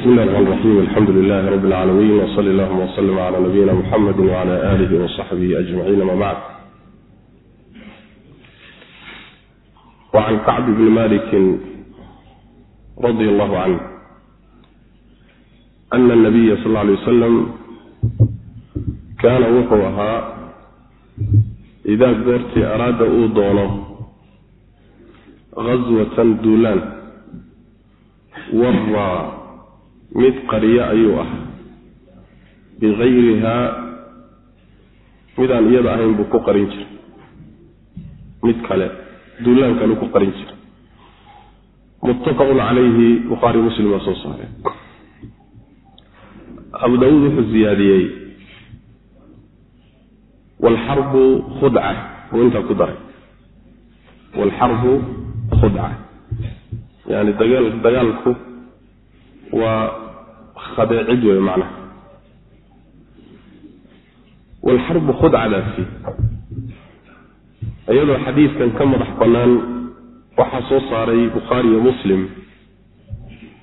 raxmaan raxiim alxamdu lilahi rabbi alcaalamiin wsali allahuma wslm cala nabiyina muxamedi wcala aalihi wasaxbihi ajmaciin ama bacd wacan kacb bni maliki radi allahu canh ana nabiya sal lla alay wasalam kaana wuxuu ahaa idaa goortii araada uu doono gaswatan duulaan waraa mid qariyo ayuu ah. Bikayrihaa midaan iyada ahayn buu ku qarin jiray. Mid kale duulaan kale ku qarin jiray. Muttafaqun calayhi bukhaari muslim waa soo saareen. Abu daawuud wuxuu ziyaadiyey. Waalxarbu khudca buu intaa ku daray. Waalxarbu khudca. Yani dagaal dagaalku waa khadeecid wey macnaha waalxarbu khudcadaasi iyadoo xadiidkan ka madax bannaan waxaa soo saaray bukhaari iyo muslim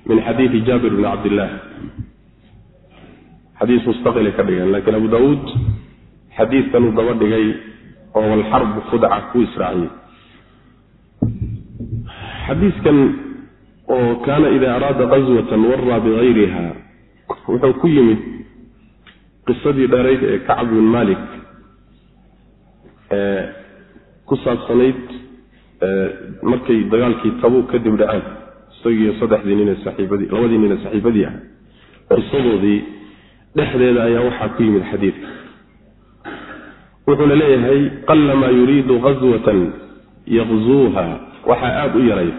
min xadiidi jaabir bni cabdillaah. Xadiis mustaqilay ka dhigeen laakiin abu daawuud xadiidkanuu daba dhigay oo walxarbu khudca ku israaciyey. Xadiiskan oo kaana ida araada qaswatan waraa bikayriha wuxuu ku yimid qisadii dheerayd ee kacb bin malik ee ku saabsanayd markay dagaalkii tabuuk kadib dhaceen isagiiyo saddexdii nin saxiibadii labadii nin saxiibadii ah qisadoodii dhexdeeda ayaa waxaa ku yimid xadiidka wuxuuna leeyahay qalamaa yuriidu gaswatan yaqzuuha waxaa aada u yaray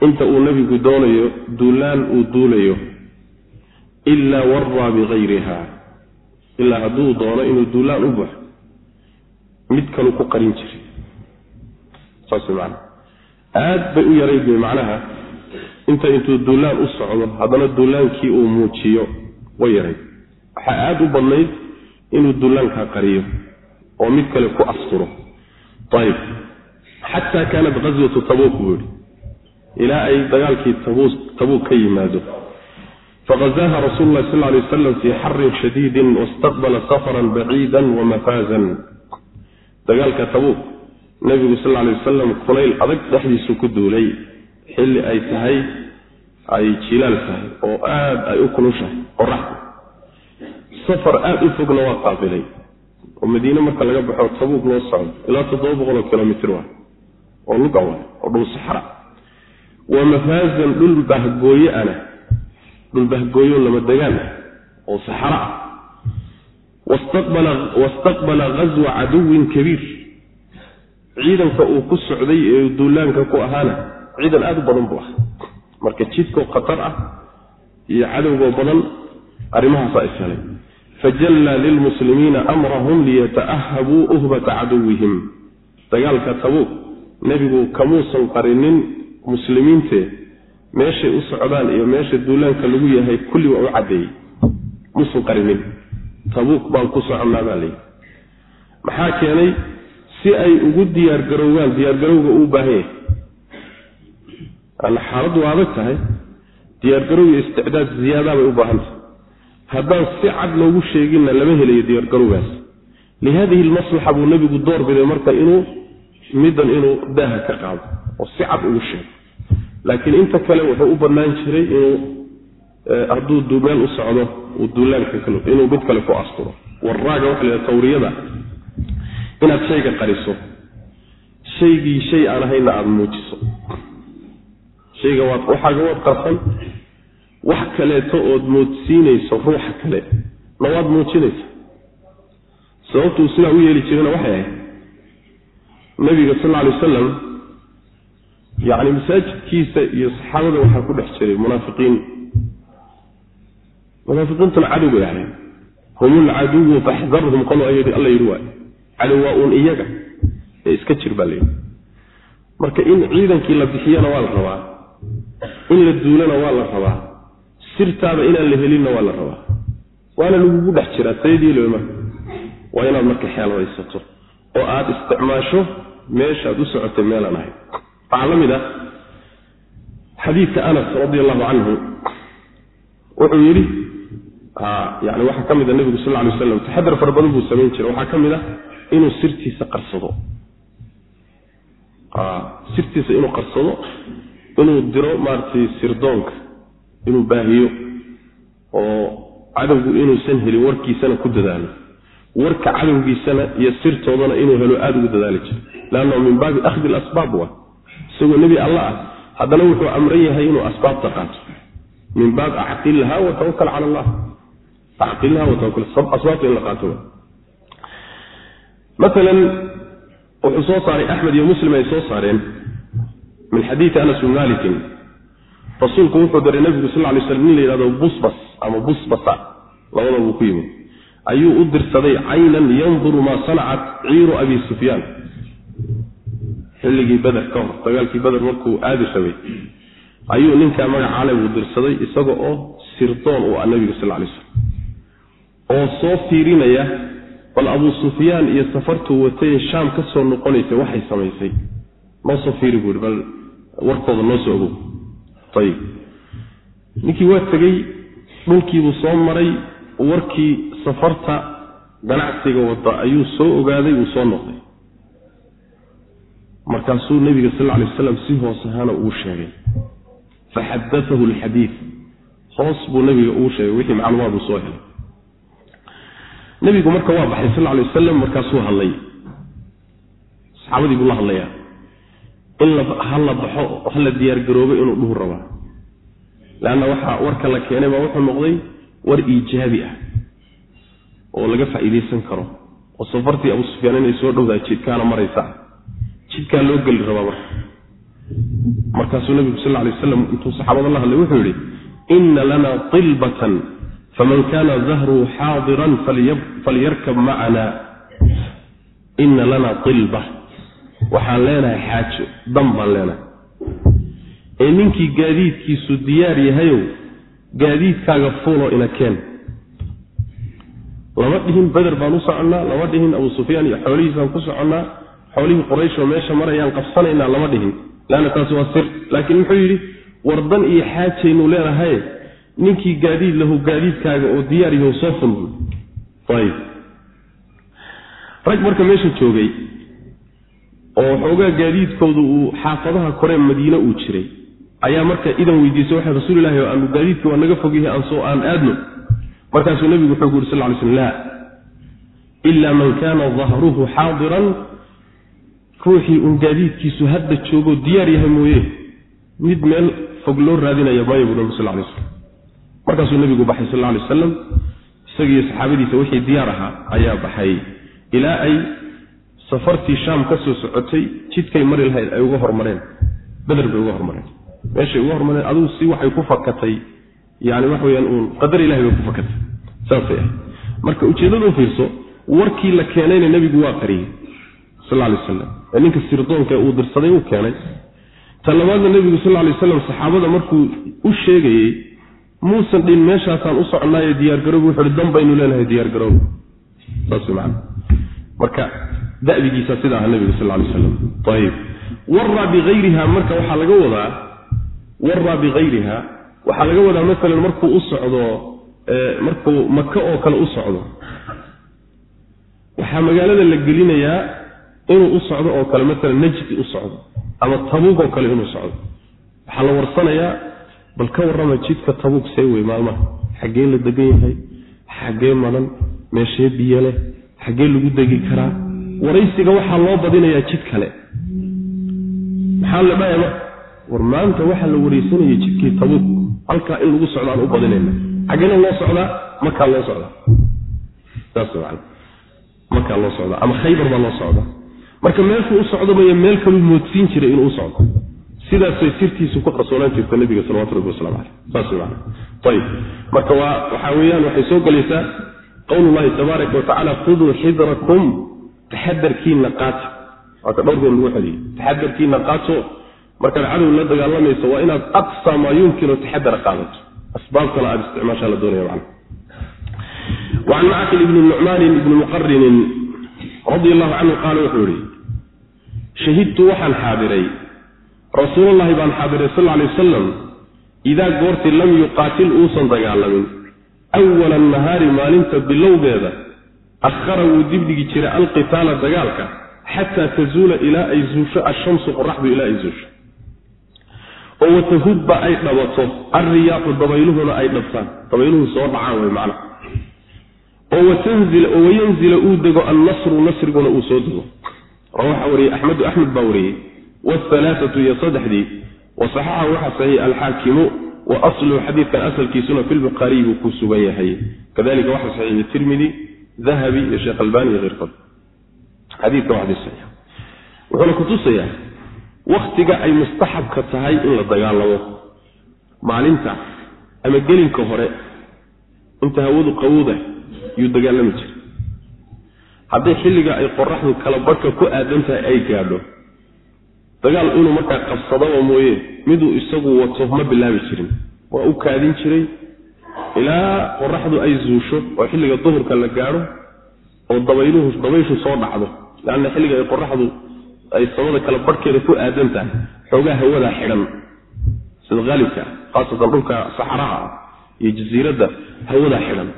inta uu nebigu doonayo duulaan uu duulayo ilaa waraa bikayriha ilaa hadduu doono inuu duulaan u baxo mid kalu ku qarin jiray. Saas man aad bay u yarayd bay macnaha inta intuu duulaan u socdo haddana duulaankii uu muujiyo way yarayd. Waxaa aada u badnayd inuu duulaankaa qariyo oo mid kale ku asturo. Ayib xataa kaanat qaswatu tabuuk buu yihi ilaa ay dagaalkii tabuuk ka yimaado. Faqazaaha rasuulu lahi sal lay wasalam fii xarin shadiidin wastaqbala safaran baciida wamafaazan dagaalka tabuuk nebigu sal lay wasalam kulayl adag dhexdiisu ku duulay. Xilli ay tahay ay jilaal tahay oo aada ay u kulushahay qoraxda safar aada u fogna waa qaabilay. Oo madiine marka laga baxo tabuuk loo socdo ilaa toddoba boqoloo kilomitr wa oo luga oo dhul saxra wa mafaazan dhul bahgooye ana. Dhul bahgooyo lama degaan ah oo saxra ah. Wastaqbala ghaswa caduwin kabiir. Ciidanka uu ku socday ee duulaanka ku ahaana ciidan aada u badan buu ah marka jidkoo khatar ah iyo cadowgoo badan arrimahaasaa ishelay fajallaa lilmuslimiina amrahum liyata'ahabuu uhbata caduwihim. Dagaalka tabuuk nebigu kamuusan qarinin muslimiintee meeshay u socdaan iyo meesha duulaanka lagu yahay kulli waa u caddeeyey. Muusan qarinin. Tabuuk baan ku soconnaa baa layidhi maxaa keenay? Si ay ugu diyaargaroowaan diyaargarowga uu baahan yahay. Ana xaaladdu waa adag tahay diyaargarow iyo isticdaad ziyaadaa bay u baahan tahay. Haddaan si cad loogu sheeginna lama helayo diyaargarowgaas lihadihi lmaslaxa buu nebigu door biday marka inuu middan inuu daaha ka qaado oo si cad ugu sheego laakiin inta kale wuxuu u bannaan jiray inuu hadduu meel u socdo uu duulaanka inuu mid kale ku asturo. Waraaga waxa la tawriyada inaad shayga qariso. Shaygii shay aan ahaynna aada muujiso. Shayga waad waxaaga waad qarsan wax kaleeto ood moodsiinayso ruuxa kale na waad muujinaysa. Sababtuu sidaa u yeeli jirana waxay ahayd nabiga sal alay wasalam yacni masaajidkiisa iyo saxaabada waxaa ku dhex jiray munaafiqiin. Munaafiqiintuna cadow bay ahayn hum ulcaduwu faxdarhum qolo alla yidhi waay. Cadow waa uun iyaga ee iska jir baa layidhi marka in ciidankii la bixiyana waa la rabaa in la duulana waa la rabaa sirtaada inaan la helinna waa la rabaa. Waana lagugu dhex jiraa sayadiilo marka waa inaad marka xeelhaysato oo aada isticmaasho meeshaad u socotay meelaan ahayn waxaa la mid ah xadiidka anas radi allahu canhu wuxuu yidhi yani waxaa ka mid a nebigu sal lay waslam taxadar fara badan buu samayn jiray. Waxaa ka mid ah inuu sirtiisa qarsado. Sirtiisa inuu qarsado inuu diro maaratay sirdoonka inuu baahiyo oo cadowgu inuusan helin warkiisana ku dadaalo. Warka cadowgiisana iyo sirtoodana inuu helo aada ugu dadaali jiro leannahu min baabi akhdi lasbaab wa isagoo nebi alla ah haddana wuxuu amran yahay inuu asbaabta qaato min baab acqilha watawakal cala allah acqilha watawakal asbaabta in la qaato maalan wuxuu soo saaray axmed iyo muslim ay soo saareen min xadiidi anas bin malikin rasuulku wuxuu diray nabigu sal lay slam nin la yihahdo busbas ama busbasa labada buu ku yimid ayuu u dirsaday caynan yanduru maa sanacat ciiru abi sufyaan xilligii beder ka hor dagaalkii beder markuu aadi rabay ayuu ninkaa magacale buu dirsaday isaga oo sirdoon u ah nabiga sal lay slam oo soo fiirinaya bal abuu sufyaan iyo safartuu watay ee shaam ka soo noqonaysa waxay samaysay. Noo soo fiiri buu ihi bal warkooda noo soo ogow. Ayib ninkii waa tegey dhulkiibuu soo maray warkii safarta ganacsiga wada ayuu soo ogaaday uu soo noqday markaasuu nebiga sal alay waslam si hoos ahaana uu sheegay. Faxadaahu alxadiid hoos buu nebiga uu sheegay wixii macluumaad uu soo helay. Nebigu marka waa baxay sal alay wasalam markaasuu hadlay. Saxaabadii buu la hadlayaa. In ha la baxo ha la diyaargaroobo inuu dhuhu rabaa leanna waxaa warka la keenay baa wuxuu noqday war iijaabi ah oo laga faa'iidaysan karo. Oo safartii abu sufyaan inay soo dhowdahay jidkaana maraysaa jidkaa loo geli rabaa marka markaasuu nabigu sal lay waslam intuu saxaabada la hadlay wuxuu yidhi ina lana tilbatan faman kana dahruhu xaadiran falyarkab macana ina lana ilba waxaan leenahay xaajo dan baan leenahay. Ee ninkii gaadiidkiisu diyaar yahayow gaadiidkaaga fuulo ina keen. Lama dhihin beder baan u soconnaa lama dhihin abu sufyaan iyo xoolihiisaan ku soconnaa xoolihii qurayshoo meesha marayaan qabsanaynaa lama dhihin. Leanna taasi waa sir. Laakiin muxuu yidhi wardan iyo xaajaynu leenahaye ninkii gaadiid lahu gaadiidkaaga oo diyaar yahow soo ful ayib. Rag marka meesha joogay oo xoogaa gaadiidkoodu uu xaafadaha koree madiine uu jiray ayaa marka idan weydiisay waxay rasuulilahi oo aanu gaadiidka waa naga fogyahay aansoo aan aadno. Markaasuu nebigu wuxuu gu yuri sal ly slm laa ila man kana dahruhu xaadiran ruuxii uun gaadiidkiisu hadda joogoo diyaar yahay mooye. Mid meel fog loo raadinaya maayo buu nabi sal lay slam markaasuu nebigu baxay sal lay wasalam isagiiyo saxaabadiisa wixii diyaar ahaa ayaa baxay. Ilaa ay safartii shaam ka soo socotay jidkay mari lahayd ay uga hormareen. Beder bay uga hormareen. Meeshay uga hormareen adigu si waxay ku fakatay. Yani waxa weyaan uun qadar ilahay bay ku fakatay. Saasay ahay marka ujeeddada u fiirso warkii la keenayna nebigu waa qariyey sal lay wasalam ee ninka sirdoonka uu dirsaday uu keenay. Ta labaadna nebigu sal lay wasalam saxaabada markuu u sheegayey muusan dhin meeshaasaan u soconaayo diyaargaroob wuxu uhi dan baynu leenahay diyaargaroob saas man marka dabigiisa sida aha nebigu sal lay wasalam ayib waraa biayriha marka waxaa laga wadaa waraa bikayriha waxaa laga wadaa maalan markuu u socdo markuu maka oo kale u socdo. Waxaa magaalada la gelinayaa inuu u socdo oo kale maalan najdi u socdo ama tabuug oo kale inuu socdo. Waxaa la warsanayaa bal ka warrama jidka tabuug see wey maalmaha. Xaggee la degan yahay xaggee madan meeshee biyo leh xaggee lagu degi karaa. Waraysiga waxaa loo badinayaa jid kale. Maxaa la dhahaya war maanta waxaa la waraysanaya jidkii tabuug halkaa in lagu socdo u badinayna. Xaggeena loo socdaa makaa loo socdaa. Saas man makaa loo socdaa ama khaybar baa loo socdaa marka meeshuu u socdabaya meel kaluu moodsiin jiray inuu u socdo. Sidaasay sirtiisu ku qarsoonaan jirta nabiga salawatu rabbi waslamu caleyh saas man ayib marka waa waxaa weeyaan waxay soo gelaysaa qowlullahi tabaaraka wa tacala khuduu xidrakum taxadarkiina qaata waa ka dhowrgood lagu xeliyey taxadarkiina qaato. Markaad cadow la dagaalamayso waa inaad aqsa maa yumkinu taxadara qaadato. Asbaabtana aada isticmaashaa la doonaya macna macqil ibni nucmaanin ibni muqarinin radia allahu canhu qaala wuxuu yihi shahidtu waxaan xaadiray. Rasuulallahi baan xaadiray sal alay wasalam idaa goortii lam yuqaatil uusan dagaalamin. Awala nahaari maalinta bilowgeeda akhara wuu dibdhigi jiray alqitaala dagaalka xataa tazuula ilaa ay zuusho ashamsu qoraxdu ilaa ay zuusho. Oo watahubba ay dhabato alriyaaxu dabayluhuna ay dhabtaan. Dabayluhu soo dhacaan way macna. Oo wayanzila uu dego annasru nasriguna uu soo dego waxaa wariyey axmedu axmed baa wariyey waalhalaaatu iyo saddexdii wasaxaxa waxaa saxiix alxaakimu wa asluhu xadiidkan asalkiisuna fi lbukhaariyi buu ku sugan yahay. Kadalika waxaa saxiixiyey tirmidi dahabi iyo sheekh albani iyo keyrkood xadiidka waa xadiis saxiix wuxuuna kutusayaa waktiga ay mustaxabka tahay in la dagaalamo. Maalinta ama gelinka hore inta hawadu qawowda yuu dagaalami jiray hadday xilliga ay qoraxdu kala barhka ku aadan tahay ay gaadho dagaal inuu markaa qabsadaba mooye miduu isagu wato ma bilaabi jirin. Waa u kaadin jiray. Ilaa qoraxdu ay zuusho oo xilliga duhurka la gaadho oo dabayluhu dabayshu soo dhacdo. Leanna xilliga ay qoraxdu ay samada kala barhkeeda ku aadan tahay xoogaa hawadaa xidhan. Sida haalibka khaasatan dhulka saxaraha ah iyo jasiiradda hawadaa xidhan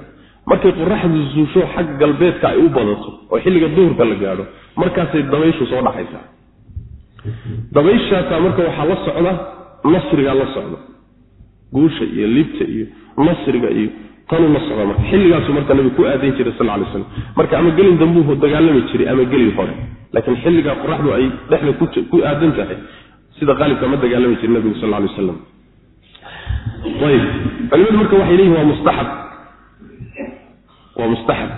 markay qoraxdu zuusho xag galbeedka ay u badato oo xilliga duhurka la gaadho markaasay dabayshu soo dhaxaysaa dabayshaasaa marka waxaa la socda nasrigaa la socda. Guusha iyo libta iyo nasriga iyo tanuu la socda marka. Xilligaasu marka nabigu ku aadan jiray sal lay slam marka ama gelin dambuuhu dagaalami jiray ama gelin hore. Laakiin xilligaa qoraxdu ay dhexda ku aadan tahay sida qaalibka ma dagaalami jiray nabigu sal lay waslam ayb culimadu marka waxay leeyihiin waa mustaxab waa mustaxab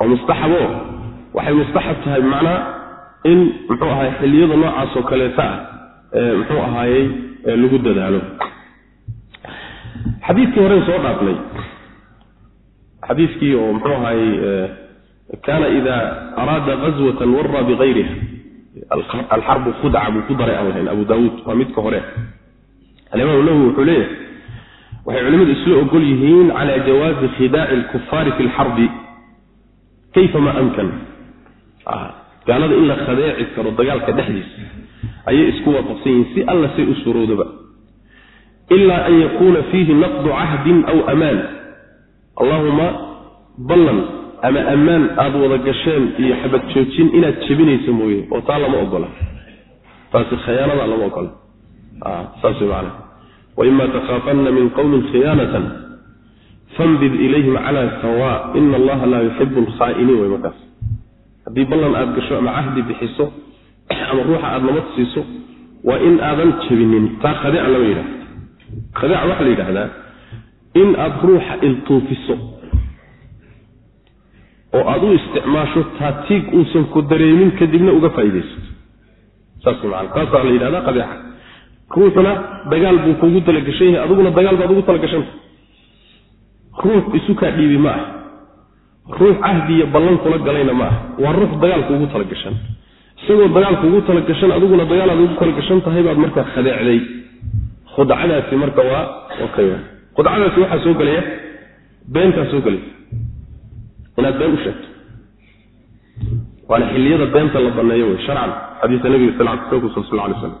waa mustaxabo waxay mustaxab tahay macnaa in muxuu ahaay xilliyada noocaas oo kaleeta ah muxuu ahaayey lagu dadaalo. Xadiidkii horen soo dhaafnay. Xadiidkii oo muxuu ahaayey kaana ida araada gazwatan wara bigayriha alxarbu khudca buu ku daray aan lahayn abu daawuud. Waa midka hore. Alimaam nawowi wuxuu leeyahay waxay culimmadu isla ogol yihiin cala jawaazi khidaaci alkufaari fi lxarbi kayfa ma amkan? Gaalada in la khadeeci karo dagaalka dhexdiisa ayay isku waafaqsan yihiin si alla say u suroodaba ilaa an yakuuna fiihi naqdu cahdin aw amaan. Allahuma ballan ama ammaan aada wada gasheen iyo xabad joojin inaad jebinayso mooye oo taa lama ogola. Taasi khayaanada lama ogola. Saas way macana waima takhaafanna min qowmin khiyaanatan fambid ilayhim cala sawa ina allaha laa yuxibu alkhaa'iniin way markaas haddii ballan aada gasho ama cahdi bixiso ama ruuxa aada nabad siiso waa in aadan jebinin taa khadeeca lama yidhahdo khadeeca waxaa la yidhahdaa in aada ruuxa iltuufiso oo aada u isticmaasho taatiig uusan ku dareemin kadibna uga faa'iidaysato saas maana taasaa la yidhahdaa khadeeca ruuxuna dagaal buu kuugu talagashan yahay adiguna dagaal baad ugu talagashanta ruux isu kaa dhiibi ma ah ruux cahdi iyo ballan kula galayna ma ah waa ruux dagaal kuugu talagashan isagoo dagaal kuugu talagashan adiguna dagaal aad ugu talagashan tahay baad markaa khadeecday. Khudcadaasi marka waa okay khudcadaasi waxaa soo gelaya beentaa soo gelaysa inaad been u sheegto. Waana xilliyada beenta la baneeyo wey sharcan. Xadiisa nabiga sal kusa sal lay slam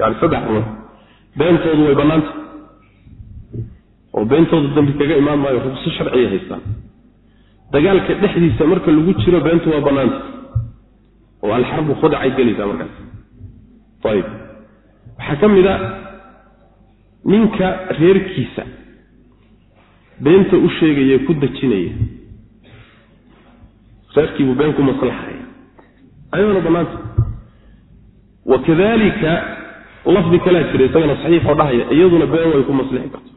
yani saddex ruux beentoodu way bannaanta oo beentooda dambi kaga imaan maayo rugso sharciya haystaan. Dagaalka dhexdiisa marka lagu jiro beentu waa bannaanta oo alxarbu khudcay gelaysaa markaas. Ayib waxaa ka mid a ninka reerkiisa beenta u sheegaya ku dejinaya. Reerkiibuu been ku maslaxaya ayadoona bannaanta wakadalika lafdi kalaa jira isagana saxiixoo dhahaya iyaduna been way ku maslixi karto.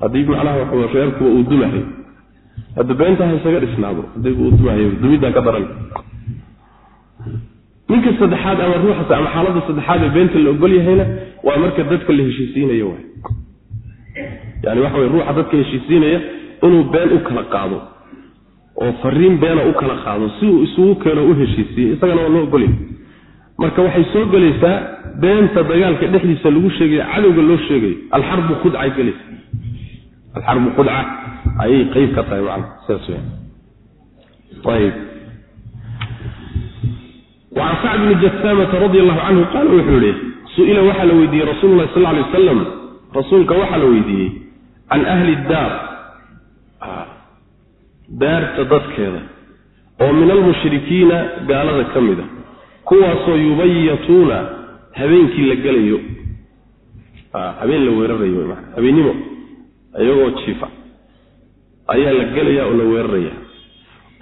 Haddii macnaha waxa uu dumahayo hadda beenta isaga dhisnaado haddii uu dumahayo dumiddaa ka daran. Ninka saddexaad ama ruuxas ama xaaladda saddexaad ee beenta la ogol yahayna waa marka dadka la heshiisiinayo waay. Yani waxa wey ruuxa dadka heshiisiinaya inuu been u kala qaado oo fariin beena u kala qaado si uu isugu keeno u heshiisiiye isagana waa loo ogolyahay marka waxay soo gelaysaa beenta dagaalka dhexdiisa lagu sheegayo cadowga loo sheegayo alxarbu khudcay gelaysa alxarbu khudca ayay qeyb ka tahay macana sidaas weya ayib. Wacan sacd bni jasaamata radi allahu canhu qaala wuxuu yihi su'ila waxaa la weydiiyey rasuulu lahi sal lay wasalam rasuulka waxaa la weydiiyey can ahli daar. Daarta dadkeeda oo min almushrikiina gaalada ka mida kuwaasoo yubayatuuna habeenkii la gelayo. Habeen la weerarayo habeennimo iyagoo jiifa ayaa la gelaya oo la weeraraya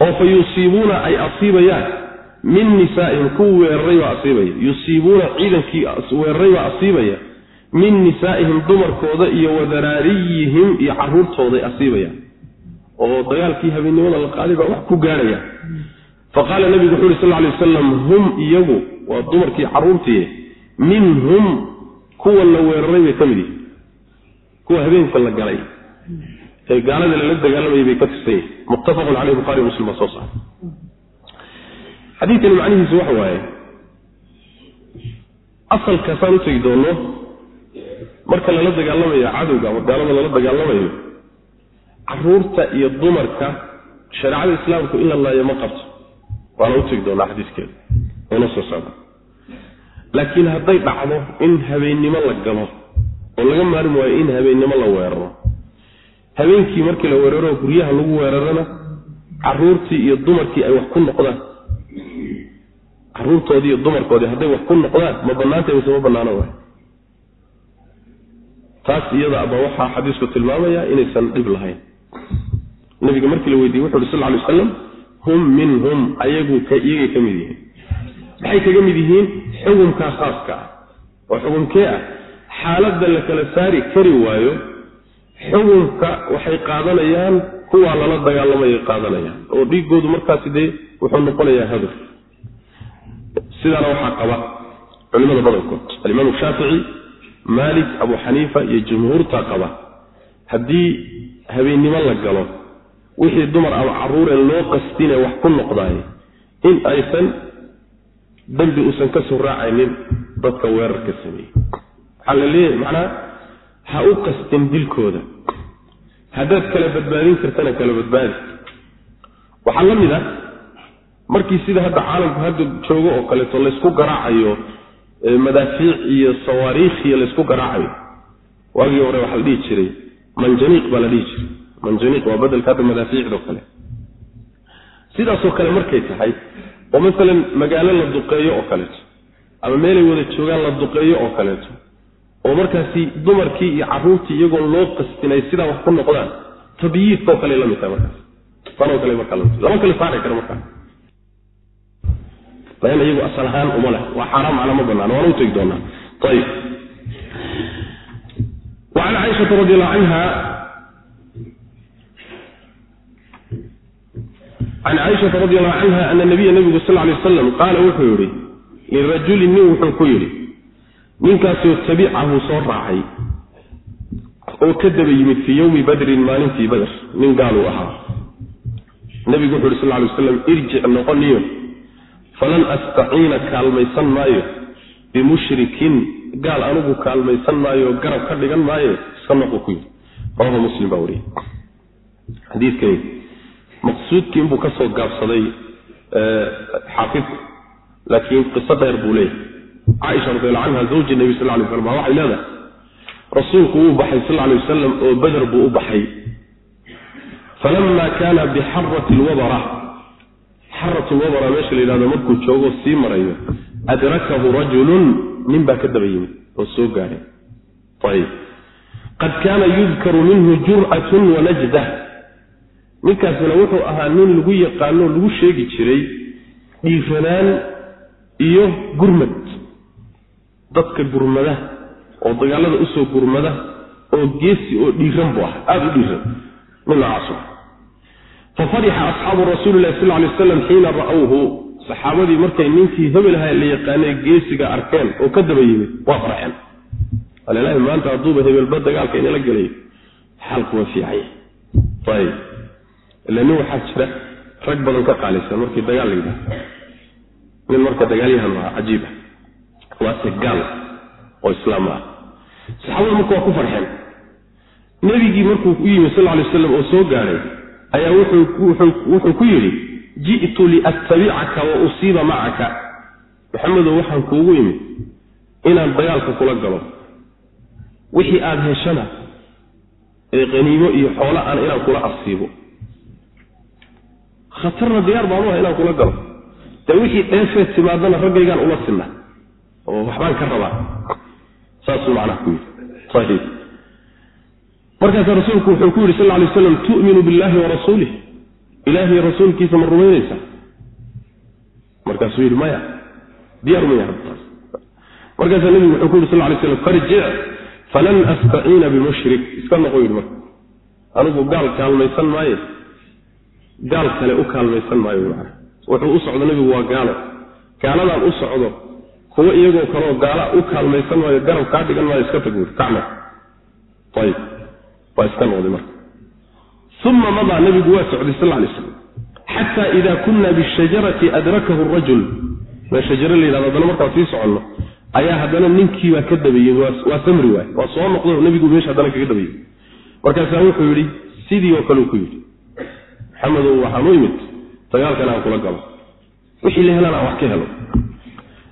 oo fa yusiibuuna ay asiibayaan min nisaa'ihim kuwa weeraray baa asiibaya. Yusiibuuna ciidankii weeraray baa asiibaya. Min nisaa'ihim dumarkooda iyo wadaraariyihim iyo caruurtooday asiibayaan. Oo dagaalkii habeennimada la qaaday baa wax ku gaadhaya fa qaala nabigu wuxu uhi sal lay wasalam hum iyagu waa dumarkii carruurtii minhum kuwa la weeraray bay ka mid yihiin kuwa habeenka la galay ee gaalada lala dagaalamayay bay ka tirsan yihiin muttafaqun caleyh buhari muslim baa soo saaray xadiidkani macnihiisu waxa waaye asalkaasaan u tegi doono marka lala dagaalamayo cadowga ama gaalada lala dagaalamayo carruurta iyo dumarka shareecada islaamku in la laayo ma qabto waana u doonaa xadiiskeeda. Oona soo socda. Laakiin hadday dhacdo in habeennimo la galo oo laga maarmi waayo in habeennimo la weeraro. Habeenkii markii la weeraro guryaha lagu weerarana caruurtii iyo dumarkii ay wax ku noqdaan. Caruurtoodii iyo dumarkoodii hadday wax ku noqdaan ma bannaantay mise ma bannaano waay? Taas iyada aba waxaa xadiisku tilmaamaya inaysan dhib lahayn. Nabiga markii la weydiiyey wuxu uhi sal ly wasalam hum minhum ayagu iyagay ka mid yihiin. Maxay kaga mid yihiin? Xukumkaa khaaska ah oo xukumkee ah? Xaaladda la kala saari kari waayo xukumka waxay qaadanayaan kuwaa lala dagaalamayay qaadanayaan. Oo dhiigoodu markaasi dee wuxuu noqonayaa hadaf sidaana waxaa qaba culimada badankood. Alimaamu shaafici maalik abu xaniifa iyo jumhuurta qaba. Haddii habeennimo la galo wixii dumar ama caruureen loo qastine wax ku noqdaay in aysan dambi uusan ka soo raacaynin dadka weerarka sameeyey. Waxaa la leeyahay macnaa ha u qastin dilkooda. Haddaad kala badbaadin kartana kala badbaadi. Waxaa la mid ah markii sida hadda caalamku hadda joogo oo kaleeto laysku garaacayo madaafiic iyo sawaariikh iyo laysku garaacayo waagii hore waxaa la dhihi jiray manjaniiq baa la dhihi jiray manjaniiq waa bedelka hadda madaafiicdo kale. Sidaasoo kale markay tahay oo masalan magaalo la duqeeyo oo kaleeto ama meelay wada joogaan la duqeeyo oo kaleeto oo markaasi dumarkii iyo caruurtii iyagoo loo qastinay sidaa wax ku noqdaan tabyiidkao kale la tahay markaas. Tanoo kale markaa lama kale saari karo markaa. Lan iyagu asal ahaan uma leh. Waa xaaraam macna ma banaana waana u tegi doonaa. Ayib wacan caaishata radi allahu canha can caaishata radi allahu canha ana nabiya nabigu sal lay wasalam qaala wuxuu yihi lirajulin nin wuxuu ku yidhi ninkaasoo tabicahu soo raacay oo ka daba yimid fii yowmi badrin maalintii bader nin gaaluu ahaa nabigu wuxu yhi sal lay waslam irjic noqoniyo falan astaciina kaalmaysan maayo bimushrikin gaal anigu kaalmaysan maayo garab ka dhigan maayo iska noqu ku yidhi rawahu muslim baa wariyey maqsuudkii inbuu ka soo gaabsaday xaafidku laakiin qiso dheer buu leeyahay. Caaisha radiallahu canha zawji nebi sal lay slam waxay leedahay rasuulku wuu baxay sal lay wasalam oo beder buu u baxay. Falama kaana bixarati lwabara xarat lwabara meesha la yidhahdo markuu joogo sii marayo adrakahu rajulun nin baa ka daba yimid oo soo gaadhay ayib. Qad kaana yudkaru minhu jur'atun wanajdah ninkaasina wuxuu ahaa nin lagu yaqaano lagu sheegi jiray dhiiranaan iyo gurmad. Dadka gurmada oo dagaalada u soo gurmada oo geesi oo dhiiran buu ah aada u dhiiran nin noocaas fafarixa asxaabu rasuuli lahi sal lay aslam xiina ra'awhu saxaabadii markay ninkii hebelaha la yaqaanay geesiga arkeen oo ka daba yimid waa farxeen. Alilaahi maanta hadduuba hebelba dagaalka inala gelay xaalku waa fiicanya ayib ila nin waxaa jira rag badan ka qaalisan markii dagaal la yidhaha nin marka dagaalyahan waa cajiiba waase gaal oo islaam ah. Saxaabadu marka waa ku farxeen. Nebigii markuu u yimi sal lay waslam oo soo gaadhay ayaa wuxuu ku yidhi ji'tu liattabicaka wa usiiba macaka maxamedow waxaan kuugu imid inaan dagaalka kula galo. Wixii aada heshana ee qaniimo iyo xoolo aan inaan kula asiibo khatarna diyaar baan u ah inaan kula galo. Dee wixii dheefeed timaadana raggaygaan ula sinna. Oo waxbaan ka rabaa. Saasuu macnaha ku yidhi ayib markaasaa rasuulku wuxuu ku yidhi sal lay aslam tu'minu billahi wa rasuulih ilaahiy rasuulkiisa ma rumaynaysaa markaasuu yidhi maya diyaar maya rabtaas markaasaa nebigu wuxuu ku yidhi sal lay slam farjic falan astaciina bimushrik iska noqo yidhi marka. Anigu gaal kaalmaysan maaye gaal kale u kaalmaysan maayo macana wuxuu u socdo nebigu waa gaalo. Gaaladaan u socdo kuwo iyagoo kaleo gaala u kaalmaysan maayo garab kaa dhigan maayo iska tag kacna. Ayib waa iska noqday marka. Uma madaa nebigu waa socday sal lay slam xata ida kuna bishajarati adrakahu rajul. Mee shajaro la yidhahdo haddana markaan sii soconno ayaa haddana ninkiibaa ka dabayey waa samri waay waa soo noqdo nebigu meesha haddana kaga dabayey markaasaa wuxuu yidhi sidii oo kale uu ku yidhi maxamedow waxaan u imid dagaalkan aan kula galo. Wixii la helaan aan wax ka helo.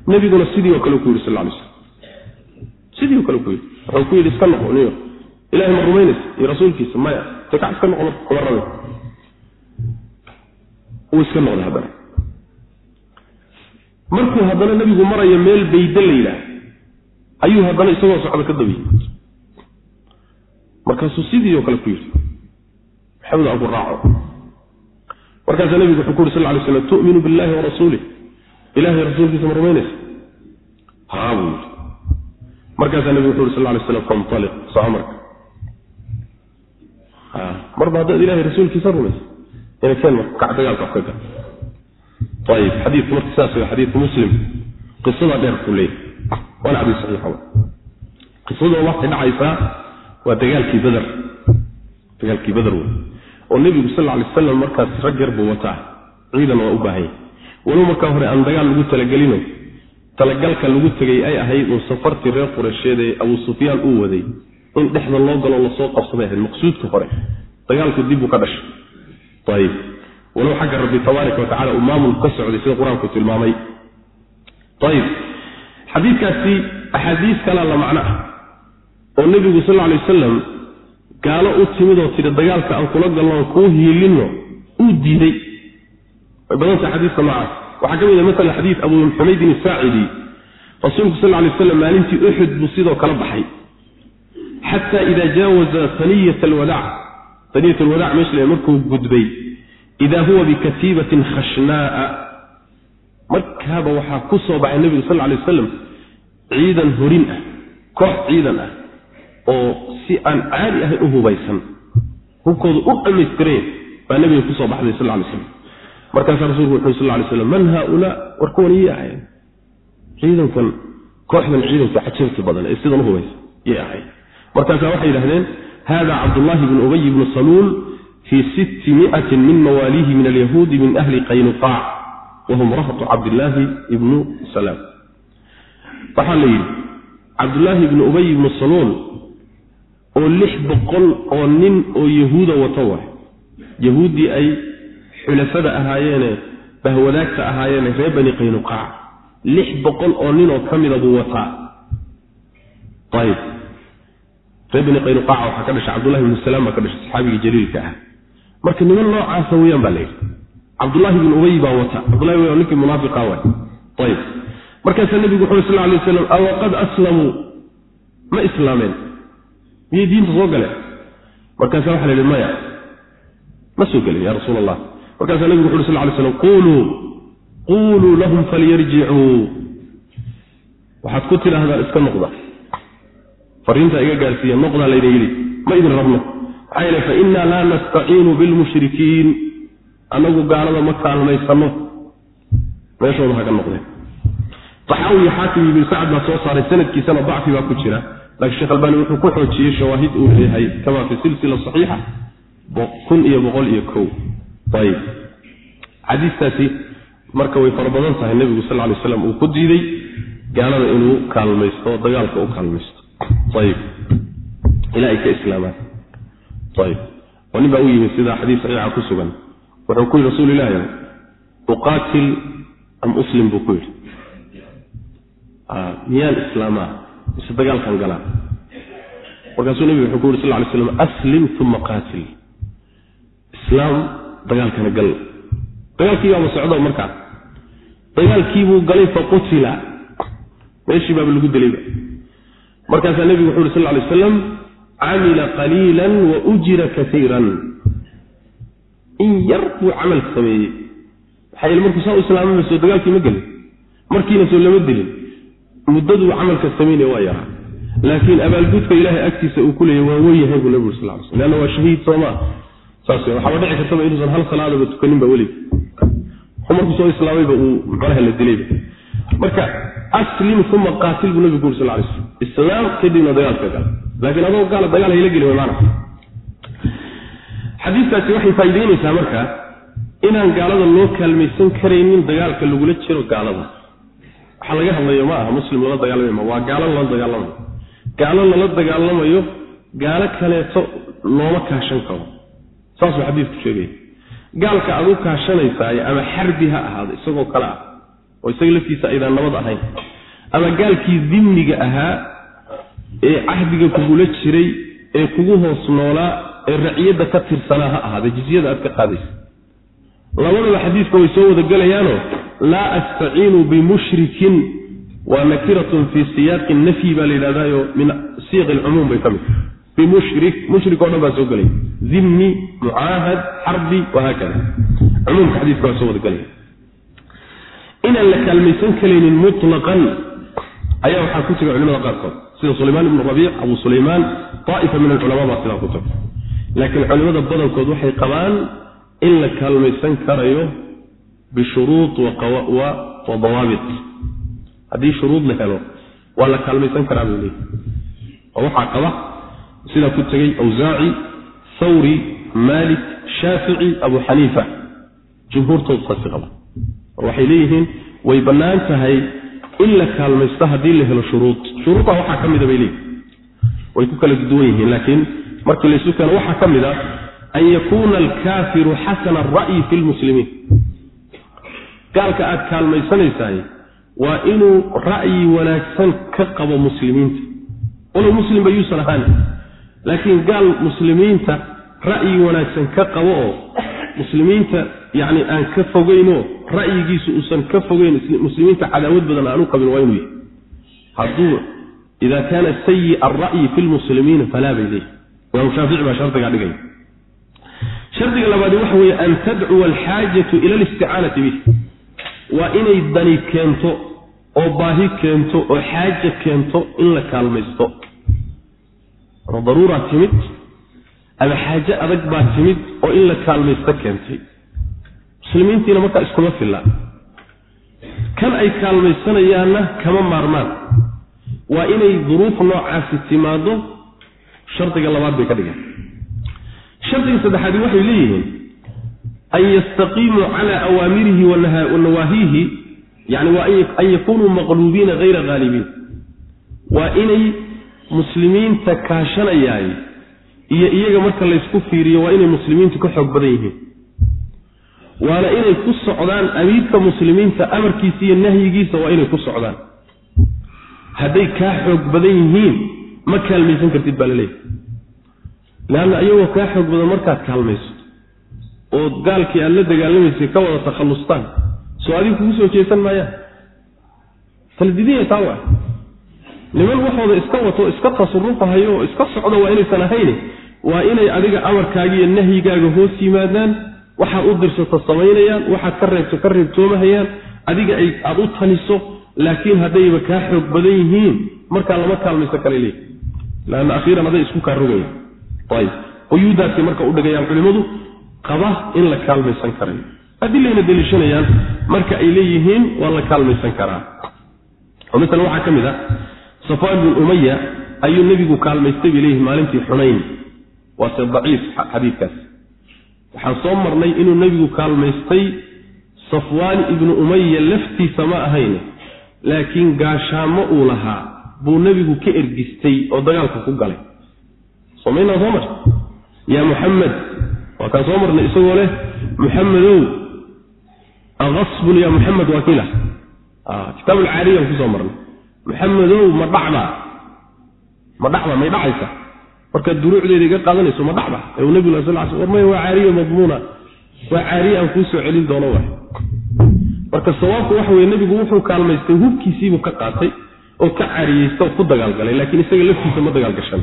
Nebiguna sidii oo kale ku yidhi sal lay slam sidii oo kale ku yidhi. Wuxuu ku yidhi iska noqo niyo. Ilahay ma rumaynaysa iyo rasuulkiisa maya takac iska noqo kuma rabe wuu iska noqday haddana. Markuu haddana nebigu marayo meel bayda la yidhaah ayuu haddana isagoo socda ka dabiyey markaasuu sidii oo kale ku yidhi maxamed aan raaco markaasaa nebigu wuxuu ku yuri sal lay slam tu'minu billahi wa rasuulih ilahay rasuulkiisa ma rumaynaysa haa buu yidhi. Markaasaa nebigu wuxu yuri sal lay slam fantaliq soco marka. Marba haddaad ilahay rasuulkiisa rumaysa ina keen marka kac dagaalka wax ka gal ayib xadiidku marka sidaas w xadiidku muslim. Qisada dheer buu leeyahy waana xadiis saxiixa qisadoo waxay dhacaysaa waa dagaalkii beder dagaalkii beder wey oo nebigu sal lay aslam markaas rag yar buu wataa. Ciidan waa u baahan yahy walow markaa hore aan dagaal lagu talagelino talagalka lagu tegay ay ahayd uun safartii reer qureysheed ee abuu sufyaan uu waday. In dhexda loo galoo la soo qabsaday ahayd maqsuudka hore. Dagaalku dib buu ka dhashay. Ayib walow xagga rabbi tabaaraka watacala uu maamulku ka socday sida qur'aanku tilmaamay. Ayib xadiidkaasi axaadiis kalaa la macno ah. Oo nebigu sal alay wasalam gaalo u timid oo tidhi dagaalka aan kula galno kuu hiilinno uu diiday. Way badanta xadiiska noocaas. Waxaa ka mid a maala xadiid abu xumaydin asaacidi rasuulku sal lay waslam maalintii uxud buu sidoo kala baxay. Xata ida jaawaza taniyat alwadaac taniyat alwadaac meesha markuu gudbay ida huwa bikatiibatin khashnaaa. Markaaba waxaa ku soo baxay nebigu sal lay wasalam ciidan horin ah koox ciidan ah oo si aan caadi ahayn u hubaysan hubkoodu u dhammaystireen baa nebiga ku soo baxday sal lay slam markaasaa rasulku wuxu sal lay slam man haaulaa war kuwan iyay ahayn ciidankan kooxdan ciidanka cajabti badan ee sidan u hubaysan yay ahayd markaasaa waxay yidhahdeen hada cabdullahi bnu ubay bnu saluul fii sitti miatin min mawaaliihi min alyahuudi min ahli qaynuqaac wahum rahtu cabdillaahi ibnu salaam. Waxaa la yidhi cabdullaahi ibnu ubay ibnu saluul oo lix boqol oo nin oo yahuuda wato waay. Yahuuddii ay xulafada ahaayeene bahwadaagta ahaayeene reer bani qaynuqaac lix boqol oo nin oo ka mida buu wataa. Ayib. Reer bani qaynuqaaca waxaa ka dhashay cabdullahi ibnu salaam baa ka dhashay saxaabigii jaliilka ah. Marka niman noocaasa weyaan baa la yidhi. Cabdullaahi ibnu ubay baa wata. Cabdullahi w ninkii munaafiqa waay. Ayib. Markaasaa nebigu wuxu sal lay waslam awaqad aslamuu ma islaameen miyay diinta soo galeen markaasa waxa la yidhi maya ma soo gelin ya rasuul allah markaasaa nebigu wuxu uri sal lay slam quuluu quuluu lahum falyarjicuu waxaad ku tidhaahdaan iska noqda. Fariintaa iga gaarsiiya noqdaa laydin yidhi ma idin rabno. Maxaa yeele fa innaa laa nastaciinu bilmushrikiin. Annagu gaalada ma kaalmaysanno. Meeshooda haga noqdeen. Taxaawiya xaakim ibnu sacad baa soo saaray sanadkiisana dacfi baa ku jira laakiin sheekh albaani wuxuu ku xoojiyey shawaahid uu leeyahay kama fi silsila saxiixa kun iyo boqol iyo kow. Ayib. Xadiistaasi marka way fara badan tahay nebigu sal lay slam uu ku diiday gaalada inuu kaalmaysto oo dagaalka u kaalmaysto. Ayib. Ilaa ay ka islaamaan ayib. Oo nin baa u yimid sida xadiis saxiixa ku sugan. Wuxuu ku yidhi rasuul ilahi uqaatil am uslim buu ku yidhi. Miyaan islaamaa mise dagaalkan galaa markaasuu nebigu wuxuu ku yuri sal ly slam aslim uma qaatil. Islaam dagaalkana gal. Dagaalkii baaba socdo markaa dagaalkiibuu galay faqutila meeshii baaba lagu dilayba markaasaa nebigu wuxu uhi sal lay aslam camila qaliila wa ujira kaiiran in yar buu camal sameeyey. Maxaa yeel markuu saa u islaamaba soo dagaalkii ma gelin. Markiina soo lama dilin muddaduu camalka samaynaya waa yaraa laakiin abaalgudka ilaahay agtiisa uu ku leeyay waa wen yahay buu nebigu sal sl leanna waa shahiid soomaa saas waxaaba dhici kartaba inuusan hal salaadaba tukaninba welig markuu soo islaamayba uu macnaha la dilayba marka aslim uma qaatil buu nabigu uri sal lay slam islaam kadibna dagaalka gal laakiin adoo gaala dagaal hayla geli way maana. Xadiiskaasi waxay faa'iideynaysaa marka inaan gaalada loo kaalmaysan karaynin dagaalka lagula jiro gaalada waxaa laga hadlayo ma aha muslim lala dagaalamay waa gaalo lala dagaalamayo. Gaalo lala dagaalamayo gaalo kaleeto looma kaashan karo. Saasuu xadiisku sheegaya gaalka aad u kaashanaysaay ama xarbi ha ahaado isagoo kale ah oo isaga laftiisa aydaan nabad ahayn ama gaalkii dimniga ahaa ee cahdiga kugula jiray ee kugu hoos noolaa ee raciyadda ka tirsanaa ha ahaada jizyada aad ka qaadaysa. Labadaba xadiiska way soo wada gelayaano laa astaciinu bimushrikin waa nakiratun fii siyaaqi nafyi baa la yidhahdaayo min siiq alcumuum bay ka mid bimushrik mushrik o dhan baa soo gelaya. Dimni mucaahad xarbi wahaakada cumuumka xadiiska waa soo wada gelaya. Inaan la kaalmaysan karaynin mutlaqan ayaa waxaa ku jira culimada qaarkood sida sulaymaan ibnu rabiic abu sulaymaan daa'ifa min alculamaa baa sidaa ku taga laakiin culimada badankood waxay qabaan in la kaalmaysan karayo bishuruud wa dawaabit haddii shuruud la helo waa la kaalmaysan karaa bay leeyihi oo waxaa qaba sidaa ku tegey awsaaci thawri maalik shaafici abu xaniifa jumhuurtoodu saasi qaba oo waxay leeyihiin way bannaan tahay in la kaalmaysto haddii la helo shuruud shuruuddaa waxaa ka mida bay leeyihiin way ku kala duwan yihiin laakiin markii laysu keeno waxaa ka mid a an yakuuna alkaafiru xasana alra'yi fi lmuslimiin gaalka aad kaalmaysanaysaay waa inuu ra'yi wanaagsan ka qabo muslimiinta. Walow muslimba yuusan ahaan. Laakiin gaal muslimiinta ra'yi wanaagsan ka qabo oo muslimiinta yacni aan ka fogeynoo ra'yigiisu uusan ka fogeyn muslimiinta cadaawad badan aan u qabin waa inuu yahay. Hadduu ida kaana sayi alra'yi fi lmuslimiina falaa bay leeyihi imaamu shaafici baa shardigaa dhigaya shardiga labaadi waxa weeye an tadcuwa alxaajatu ila alisticaanati bih waa inay dani keento oo baahi keento oo xaaja keento in la kaalmaysto. Ama daruuraa timid ama xaaje adag baa timid oo in la kaalmaysto keentay. Muslimiintiina markaa iskuma filla. Kan ay kaalmaysanayaanna kama maarmaan. Waa inay duruuf noocaasi timaado shardiga labaad bay ka dhigaan shardiga saddexaadi waxay leeyihiin an yastaqiimuu cala awaamirihi wa nawaahiihi yani waa an yakunuu maqluubiina hayra haalibiin waa inay muslimiinta kaashanayaay iyo iyaga marka laysku fiiriyo waa inay muslimiintu ka xoog badan yihiin waana inay ku socdaan amiirka muslimiinta amarkiisa iyo nahyigiisa waa inay ku socdaan hadday kaa xoog badan yihiin ma kaalmaysan kartid baa laleeyahy leanna iyagoo kaa xoog badan markaad kaalmayso oo gaalkii aad la dagaalamaysay ka wada takhallustaan. Soo adigu kugu soo jeesan maayaan. Taldidiya taa waa niman waxooda iska wato iska tasarufahayo oo iska socdo waa inaysan ahayn waa inay adiga amarkaaga iyo nahyigaaga hoos yimaadaan. Waxaad u dirsato samaynayaan waxaad ka reebto ka reebtoomahayaan. Adiga ay aad u taliso laakiin haddayba kaa xoog badan yihiin. Markaa lama kaalmayso kale leey. Laanna akhiiran aday isku kaa rogaya ayib quyuudaasay marka u dhigayaan culimmadu qaba in la kaalmaysan karayo adilayna deliishanayaan marka ay leeyihiin waa la kaalmaysan karaa. Oo masalan waxaa ka mid a safwaan bin umaya ayuu nebigu kaalmaystay bay leeyihiin maalintii xunayn. Waase daciif xadiidkaas. Waxaan soo marnay inuu nebigu kaalmaystay safwaan ibnu umaya laftiisa ma ahayn laakiin gaashaamo uu lahaa buu nebigu ka ergistay oo dagaalka ku galay. Somaynaa soo mar yaa muxamed waa kaan soo marnay isagoo leh muxamedow akasbun yaa muxamed waa kiila kitaab alcaariyan ku soo marnay. Maxamedow ma dhacda ma dhacda may dhacaysa. Markaad duruucdeeda iga qaadanayso ma dhacda u nabig sal l war maya waa caariya madmuuna. Waa caariye aan kuu soo celin doono wa marka sawaabku waxa weye nebigu wuxuu kaalmaystay hubkiisiibuu ka qaatay oo ka caariyeysta oo ku dagaalgalay laakiin isaga laftiisa ma dagaalgashan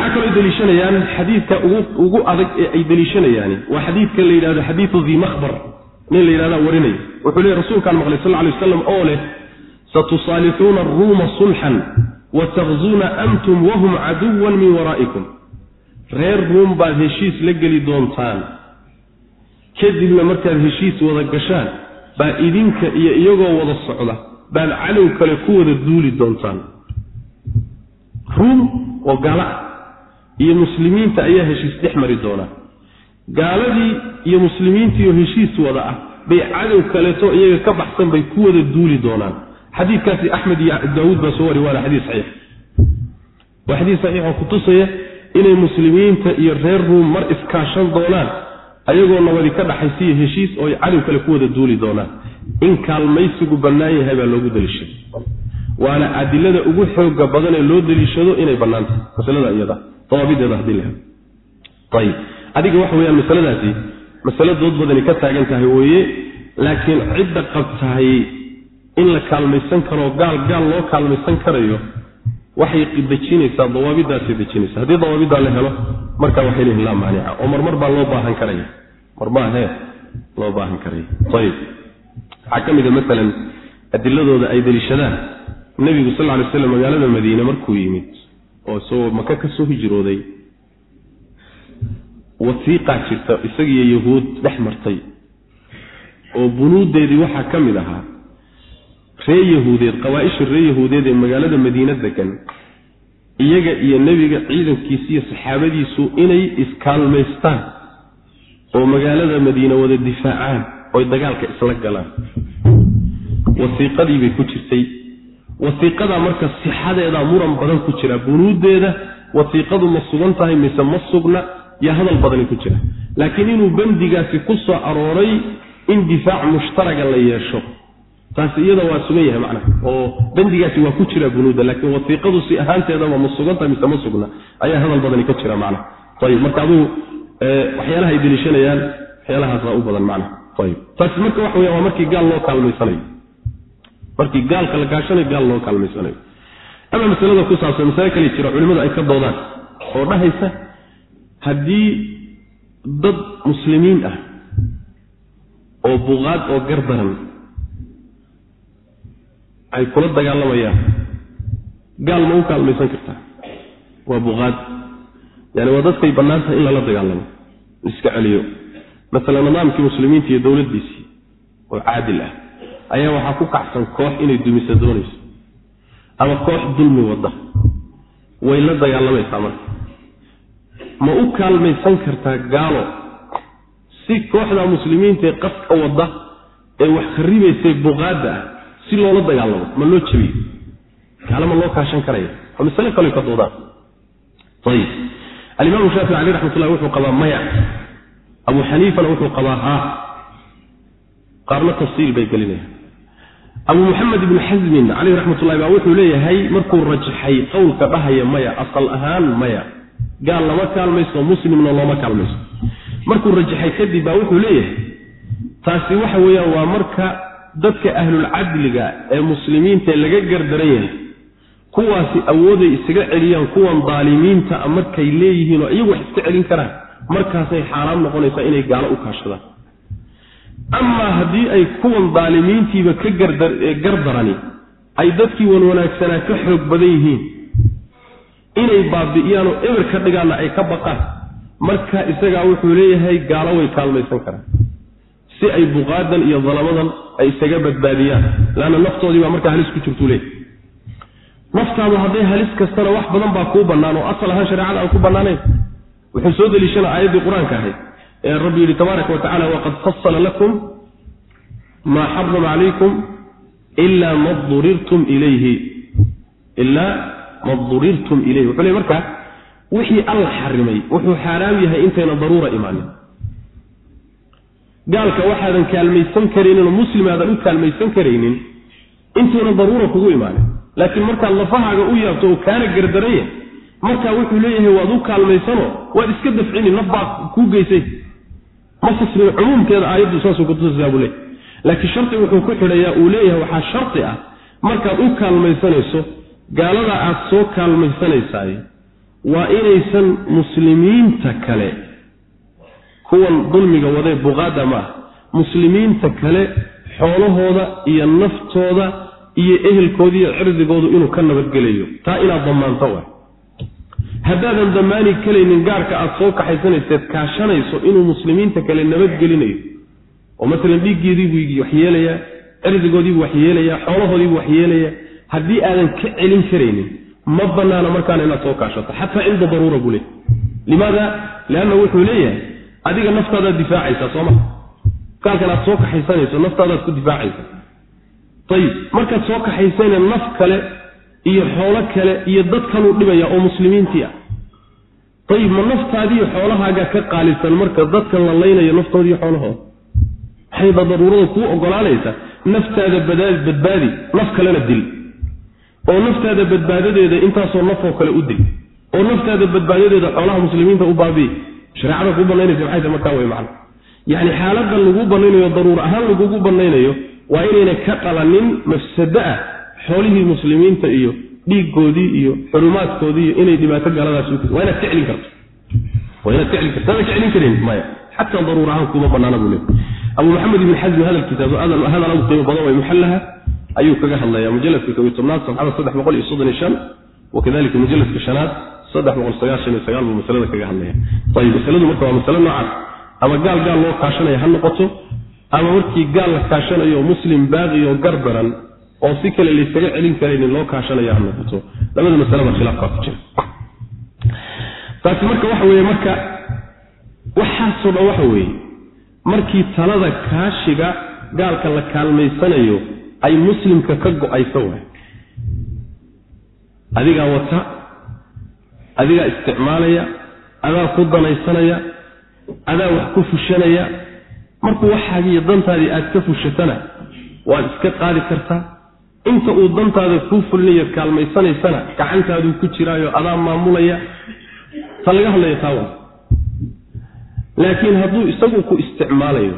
ayb waxaa kaloo deliishanayaan xadiidka ugu adag ee ay deliishanayaani waa xadiidka la yidhahdo xadiidu dii makhbar nin la yidhahda warinaya wuxuu leey rasuulkaan maqlay sal lay waslam oo leh satusaalixuuna aruuma sulxan wa takzuuna antum wahum caduwan min waraa'ikum. Reer ruum baad heshiis la geli doontaan. Kadibna markaad heshiis wada gashaan baa idinka iyo iyagoo wada socda baad cadow kale ku wada duuli doontaan. Ruum oo gaala ah iyo muslimiinta ayaa heshiis dhex mari doonaa gaaladii iyo muslimiintiioo heshiis wada ah bay cadow kaleeto iyaga ka baxsan bay ku wada duuli doonaan. Xadiidkaasi axmed iyo daawuud baa soo wari waana xadiis saxiix. Waa xadiis saxiixoo kutusaya inay muslimiinta iyo reer ruum mar iskaashan doonaan ayagoo nabadi ka dhaxaysiiyo heshiis oo ay cadow kale ku wada duuli doonaan. In kaalmaysigu bannaan yahay baa loogu daliishaday waana adilada ugu xooga badan ee loo daliishado inay bannaan tahay masalada iyada dawaabideeda haddii la helo ayib adiga waxa weyaan masaladaasi masale dood badani ka taagan tahay weeye laakiin cidda qabtahay in la kaalmaysan karo gaal gaal loo kaalmaysan karayo waxay dejinaysaa dawaabidaasay dejinaysa haddii dawaabidaa la helo markaa waxay leeyihiin laa maanica oo marmar baa loo baahan karaya. Marmaahee loo baahan karaya. Ayib waxaa ka mida maalan adiladooda ay deliishadaan nebigu sal ly slam magaalada madiine markuu yimid oo isagoo maka ka soo hijrooday. Wasiiqaa jirta isagiiyo yahuud dhex martay. Oo bunuuddeedii waxaa ka mid ahaa ree yahuudeed qabaa-isha ree yahuudeed ee magaalada madiine degan iyaga iyo nebiga ciidankiisa iyo saxaabadiisu inay iskaalmaystaan oo magaalada madiine wada difaacaan oy dagaalka isla galaan. Wasiiqadii bay ku jirtay wasiiqadaa marka sixadeedaa muran badan ku jira bunuuddeeda wasiiqadu ma sugan tahay mise ma sugna iyo hadal badani ku jira. Laakiin inuu bandigaasi ku soo arooray in difaac mushtaraga la yeesho. Taasi iyada waa sugan yahay macnaha. Oo bandigaasi waa ku jira bunuudda laakiin wasiiqadu si ahaanteedaba ma sugan tahay mise ma sugna. Ayaa hadal badani ka jira macnaha. Ayib marka aduu waxyaalaha ay deliishanayaan waxyaalahaasa u badan macnaha. Ayib taasi marka waxa weya waa markii gaal loo kaalmaysanayo markii gaalka la gaashanayo gaal loo kaalmaysanayo ama masalada ku saabsan masale kale jira culimmadu ay ka doodaan oo dhahaysa haddii dad muslimiin ah oo buqaad oo gardaran ay kula dagaalamayaan gaal ma u kaalmaysan kartaa waa buqaad yani waa dadkay bannaan tahay in lala dagaalamo iska celiyo. Masalan nidaamkii muslimiinta iyo dowladdiisii oo caadil ah ayaa waxaa ku kacsan koox inay dumisa doonayso ama koox dulmi wadda way la dagaalamaysaa marka. Ma u kaalmaysan kartaa gaalo si kooxda muslimiintaee qaska wadda ee wax kharibaysay buqaadda ah si loola dagaalamo ma loo jabiyo. Gaalo ma loo kaashan karaya. Waa masale kale ka doodaan ayib alimaamu shaafici caleyh raxmatullahi wuxuu qabaa maya. Abu xaniifana wuxuu qabaa haa. Qaarna tafsiil bay gelinayaan abu muxamed ibnu xasmin caleyh raxmatullahi baa wuxuu leeyahay markuu rajaxay qowlka dhahaya maya asal ahaan maya gaal lama kaalmayso muslimna looma kaalmayso markuu rajaxay kadib baa wuxuu leeyahay taasi waxa weeyaan waa marka dadka ahlulcadliga ee muslimiinta laga gardaran yahay kuwaasi awooday isaga celiyaan kuwan daalimiinta a markay leeyihiin oo iyagu wax iska celin karaan markaasay xaaraam noqonaysaa inay gaalo u kaashadaan amaa haddii ay kuwan daalimiintiiba ka gardarani ay dadkii wan wanaagsanaa ka xoog badan yihiin inay baabi'iyaanoo eber ka dhigaanna ay ka baqaan marka isagaa wuxuu leeyahay gaalo way kaalmaysan karaan. Si ay buqaadan iyo dalamadan ay isaga badbaadiyaan leanna naftoodii baa markaa halis ku jirtuu leeyahy naftaadu hadday halis kastana wax badan baa kuu bannaan oo asal ahaan shareecada aan ku bannaanayn wuxuu soo deliishana aayaddii qur'aanka ahayd rabbi yidhi tabaaraka wa tacala waqad fasala lakum maa xarama calaykum ilaa ma durirtum ilayhi. Ilaa ma durirtum ilayhi. Wuxuu leey markaa wixii alla xarimay wuxuu xaaraam yahay intayna daruura imaanin. Gaalka waxaadan kaalmaysan karaynin oo muslim aadan u kaalmaysan karaynin intayna daruura kugu imaanin. Laakiin markaad lafahaaga u yaabto oo kaana gardaraya markaa wuxuu leeyahay waad u kaalmaysano waad iska dafcini naf baad kuu geysay ma fasrin cumuumkeeda aayaddu saasuu kutusaysaa buu leeyahy laakiin shardi wuxuu ku xidhayaa uu leeyahay waxaa shardi ah. Markaad u kaalmaysanayso gaalada aad soo kaalmaysanaysaay waa inaysan muslimiinta kale kuwan dulmiga wadee buqaada ma ah muslimiinta kale xoolahooda iyo naftooda iyo ehelkooda iyo cirdigoodu inuu ka nabadgelayo. Taa inaad damaanto wa haddaadan damaani kalaynin gaarka aad soo kaxaysanayseed kaashanayso inuu muslimiinta kale nabadgelinayo. oo maalan dhiiggeediibuu waxyeelayaa cirdigoodiibuu waxyeelayaa xoolahoodiibuu waxyeelayaa haddii aadan ka celin karaynin ma banaana markaana inaad soo kaashato. Xataa cinda daruura buu leey limaada? Lianna wuxuu leeyahay adiga naftaadaad difaacaysaa sooma gaalkan aad soo kaxaysanayso naftaadaad ku difaacaysa ayib markaad soo kaxaysayna naf kale iyo xoolo kale iyo dad kaluu dhibaya oo muslimiintii ah. Ayib ma naftaadiiyo xoolahaaga ka qaalisan marka dadkan la laynayo naftoodiiyo xoolahooda? Maxayba daruurada kuu ogolaanaysa naftaada badbaadi naf kalena dil. Oo naftaada badbaadadeeda intaasoo nafoo kale u dil. Oo naftaada badbaadadeeda xoolaha muslimiinta u baabi'i shareecada kuu banaynaysa maxay tahay markaa way macna yacni xaaladda lagu banaynayo daruur ahaan lagugu banaynayo waa inayna ka dhalanin mafsado ah xoolihii muslimiinta iyo dhiiggoodii iyo xurumaadkoodii inay dhibaato gaaladaas waa inaad ka celin karto. Waa inaad ka celin karto. Ka celin karin maya. Xataa daruur ahaan kuma banaana buu leeyahy abu maxamed ibn xasmi hadalkiisa hadal abu qiimo badan way muxallaha ayuu kaga hadlayaa mujaladka kobiy tobnaad sabxada saddex boqol iyo soddon iyo shan wakadalika mujaladka shanaad saddex boqol sagaashan iyo sagaal buu masalada kaga hadlaya ayib masaladu marka waa masale noocaas ama gaal gaal loo kaashanaya ha noqoto ama markii gaal la kaashanayo muslim baaqi oo gar daran oo si kale laysaga celin karaynin loo kaashanayo ha noqoto. Labada masalaba khilaafkaa ku jira. Taasi marka waxa weeye marka waxaasoo dhan waxa weeye markii talada kaashiga gaalka la kaalmaysanayo ay muslimka ka go'ayso waay adigaa wata adigaa isticmaalaya adaa ku danaysanaya adaa wax ku fushanaya. Markuu waxaagiiyo dantaadii aad ka fushatana waad iska qaadi kartaa inta uu dantaada kuu fulinayaad kaalmaysanaysana gacantaaduu ku jiraayo adaa maamulaya ta laga hadlaya taa waa. Laakiin hadduu isagu ku isticmaalayo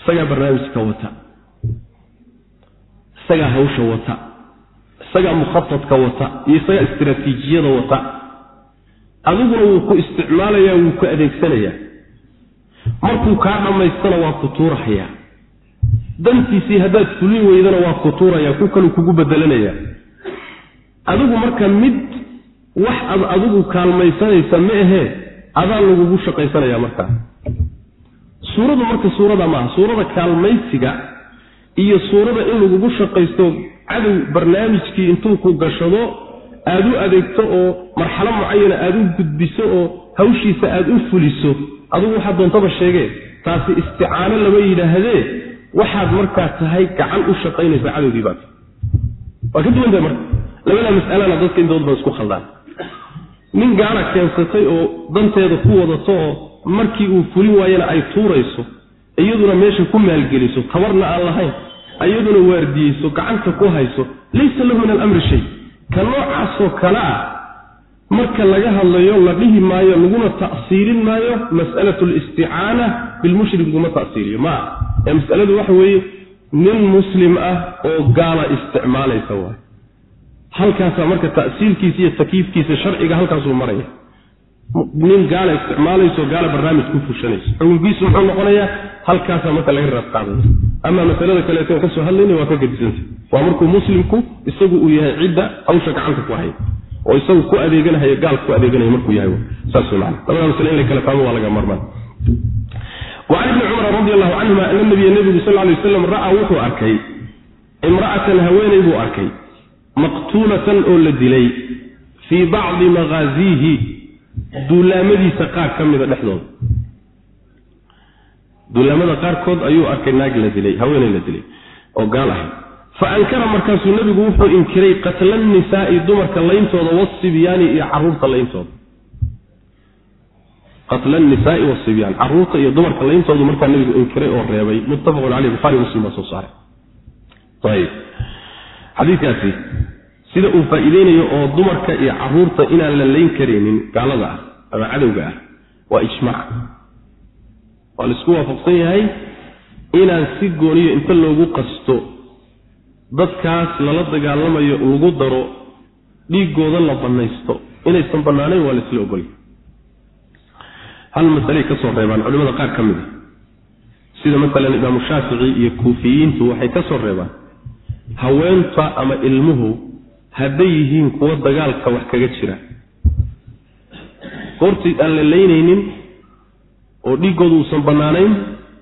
isagaa barnaamijka wata isagaa hawsha wata isagaa mukhaadka wata iyo isagaa istiraatiijiyada wata adiguna wuu ku isticmaalayaa wuu ku adeegsanayaa. Markuu kaa dhammaystana waa ku tuurahayaa dantiisii haddaad fulin weydana waa ku tuurayaa ku kalu kugu bedelanayaa adigu marka mid wax ad adigu kaalmaysanaysa ma ahee adaa lagugu shaqaysanaya markaa suuradu marka suurada maaha suurada kaalmaysiga iyo suurada in lagugu shaqaysto cadow barnaamijkii intuu ku gashado aad u adeegto oo marxalo mucayana aad u gudbiso oo hawshiisa aad u fuliso adigu waxaad doontaba sheegee taasi isticaano lama yidhaahdee waxaad markaa tahay gacan u shaqaynaysa cadowgii baad. Waa ka duwan tahay marka. Labadaa mas'alana dadka intooda badan isku khaldaan. Nin gaala keensatay oo danteeda ku wadato oo markii uu fulin waayana ay tuurayso iyaduna meesha ku maalgeliso tabarna aan lahayn iyaduna waardiyeyso gacanta ku hayso laysa lahu min alamri shay. Ka noocaasoo kale ah marka laga hadlayo la dhihi maayo laguna ta'siilin maayo mas'alatu listicaana bilmushrik laguma ta'siiliyo. Maa ee mas'aladu waxa weeye nin muslim ah oo gaala isticmaalaysa waay. Halkaasaa marka ta'siilkiisa iyo takiifkiisa sharciga halkaasuu maraya. Nin gaala isticmaalayso gaala barnaamij ku fushanayso xukunkiisu muxuu noqonayaa halkaasaa marka laga raad qaadaya ama masalada kaleeto ka soo hadlayna waa ka gedisanta waa markuu muslimku isagu uu yahay cidda hawsha gacanta ku haya. Oo isagu ku adeeganahaya gaal ku adeeganaya markuu yahay. Saas macana labada masale in la kala fahmo waa laga marmaan an ibni cumara radi allahu canhuma ana nabiya nebigu sal lay waslam ra'aa wuxuu arkay imra'atan haweeney buu arkay maqtuulatan oo la dilay fii bacdi maghaaziihi duulaamadiisa qaar ka mida dhexdooda duulaamada qaarkood ayuu arkay naag la dilay haweeney la dilay oo gaal ahay fa ankara markaasuu nebigu wuxuu inkiray qatla nnisaa'i dumarka layntooda wasibyaani iyo carruurta layntooda qatla nisaai wasibyaan carruurta iyo dumarka layntoodu markaa nebigu inkiray oo reebay. Muttafaqun caleyh buhari muslim baa soo saaray. Ayib. Xadiikaasi sida uu faa-iideynayo oo dumarka iyo carruurta inaan la layn karaynin gaalada ah ama cadowga ah waa ijmaac. Waa la isku waafaqsan yahay inaan si gooniyo inta loogu qasto dadkaas lala dagaalamayo lagu daro dhiigooda la bannaysto. Inaysan bannaanayn waa laisla ogolya hal masaley ka soo reebaan? Culimada qaar ka mid a sida masalan imaamu shaafici iyo kuufiyiintu waxay ka soo reebaan. Haweenta ama ilmuhu hadday yihiin kuwo dagaalka wax kaga jira. Goortii aan la laynaynin oo dhiiggoodu uusan bannaanayn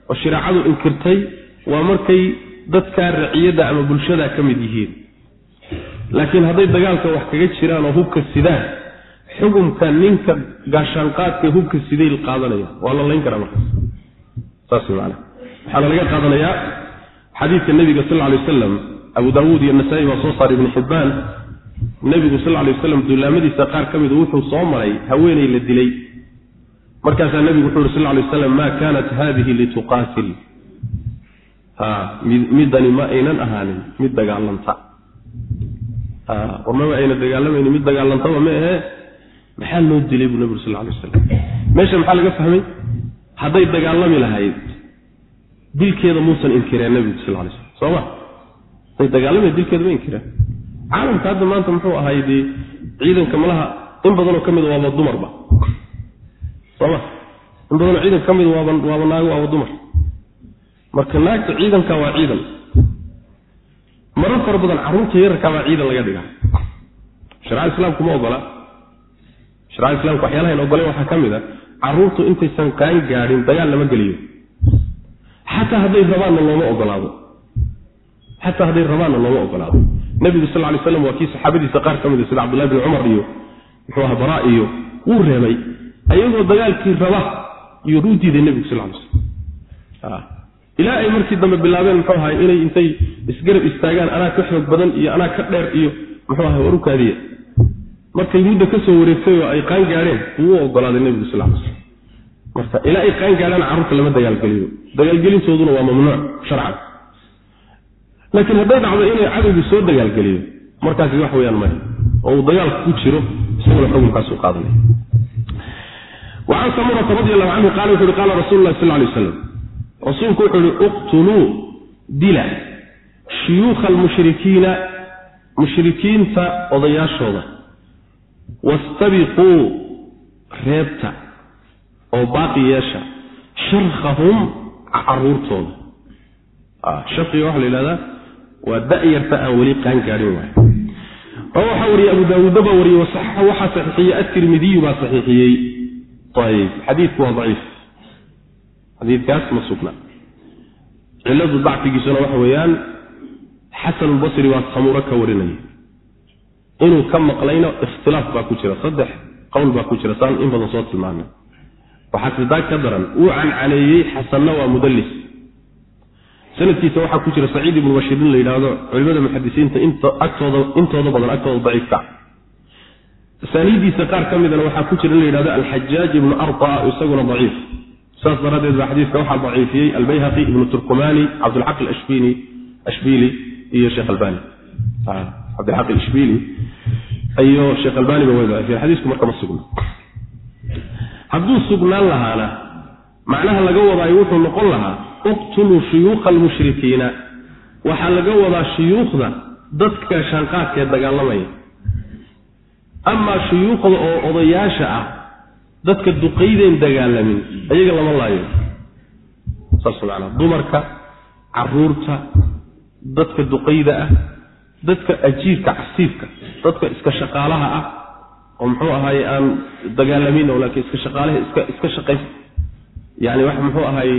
oo shareecadu inkirtay waa markay dadkaa raciyadda ama bulshada ka mid yihiin. Laakiin hadday dagaalka wax kaga jiraan oo hubka sidaan xukumka ninka gaashaanqaadka hubka siday qaadanaya? Waa la layn karaa markaas. Saas maana waxaana laga qaadanayaa xadiidka nebiga sal lay wasalam abu daawuud iyo nasaa-i baa soo saaray ibnu xibbaan nebigu sal lay waslam duulaamadiisa qaar ka midu wuxuu soo maray haweeney la dilay. Markaasaa nebigu wuxuu yuri sal lay waslam maa kaanat haadihi lituqaatil. Ha midani ma aynan ahaanin mid dagaalanta. Warmaba ayna dagaalamayni mid dagaalantaba ma ahe maxaa loo dilay buu nebigu sal lay waslam meesha maxaa laga fahmay? Hadday dagaalami lahayd dilkeeda muusan inkireen nebigu sal lay slam soo ma? Hadday dagaalami dilkeeda ma inkireen. Caalamka hadda maanta muxuu ahay dee ciidanka malaha in badanoo ka mida waaba dumarba sooma in badanoo ciidanka ka mida waaba waaba naago waaba dumar. Marka naagta ciidanka waa ciidan. Marar fara badan carruurta yararkaa baa ciidan laga dhigaa. Shareecada islaamku ma ogola sharecada islamka waxyaalahan ogoleen waxaa ka mid a carruurtu intaysan qaan gaadhin dagaal lama geliyo. Xataa hadday rabaanna looma ogolaado. Xataa hadday rabaanna looma ogolaado. Nebigu sal lay slam waa kii saxaabadiisa qaar ka mida sida cabdullahi bin cumar iyo muxuu aha bara iyo wuu reebay. Ayagoo dagaalkii raba iyo u diiday nebigu sal lay slam ilaa ay markii dambe bilaabeen muxuu ahay inay intay isgarab istaagaan anaa ka xoog badan iyo anaa ka dheer iyo muxuu ahay warukaadiya markay muddo ka soo wareegtay oo ay qaan gaadheen wuu ogolaaday nebigu sal lay slam marka ilaa ay qaan gaadhaan carruurta lama dagaalgeliyo. Dagaalgelintooduna waa mamnuuc sharcan laakiin hadday dhacdo inay cadowgii soo dagaalgeliyo markaasi wax weyaan maya oo uu dagaalku ku jiro isaguna xukunkaasu qaadanaya wacan samurata radi allahu canhu qaala wuxu uhi qaala rasulu lahi sal lay waslam rasuulku wuxuu uhi uqtuluu dila shuyuukha almushrikiina mushrikiinta odayaashooda wastabiquu reebta oo baaqi yeesha sharkhahum caruurtooda sharkiga waxaa la yidhahdaa waa da-yarta aan weli qaan gaadhin waay waxaa wariyey abu daawuudda wariyey wasaxaxa waxaa saxiixiyey atirmidiyu baa saxiixiyey ayib xadiidku waa daciif xadiidkaas ma sugna ciladu dacfigiisuna waxa weeyaan xasanulbasri baa samuuro ka warinaya inuu ka maqlayna ikhtilaaf baa ku jira. Saddex qowl baa ku jira saan in badan soo tilmaamay. Waxaa sidaa ka daran uu cancaneeyey xasanna waa mudallis. Sanadkiisa waxaa ku jira saciid ibnu bashirin la yidhaahdo culimada muxadisiinta intooda badan agtooda daciifka. Asaaniiddiisa qaar ka midana waxaa ku jira in la yidhahdo alxajaaj ibnu arta isaguna daciif. Saas daraaddeed baa xadiiska waxaa daciifiyey albayhaqi ibnu turkumani cabdilxaq ashbili iyo sheekh albani cabdilxaq ashbili iyo sheekh albani ba way daciifiyeen xadiisku marka ma sugna hadduu sugnaan lahaana macnaha laga wadaayo wuxuu noqon lahaa uqtuluu shuyuukha almushrikiina. Waxaa laga wadaa shuyuukhda dadka shaanqaadkaee dagaalamaya. Amaa shuyuukhda oo odayaasha ah dadka duqaydeen dagaalamin ayaga lama laayo. Saas macnaa dumarka carruurta dadka duqayda ah dadka ajiirka casiifka dadka iska shaqaalaha ah oo muxuu ahaaye aan dagaalamin oo laakiin iska shaqaalaha iska iska shaqaysta yani wax muxuu ahaaye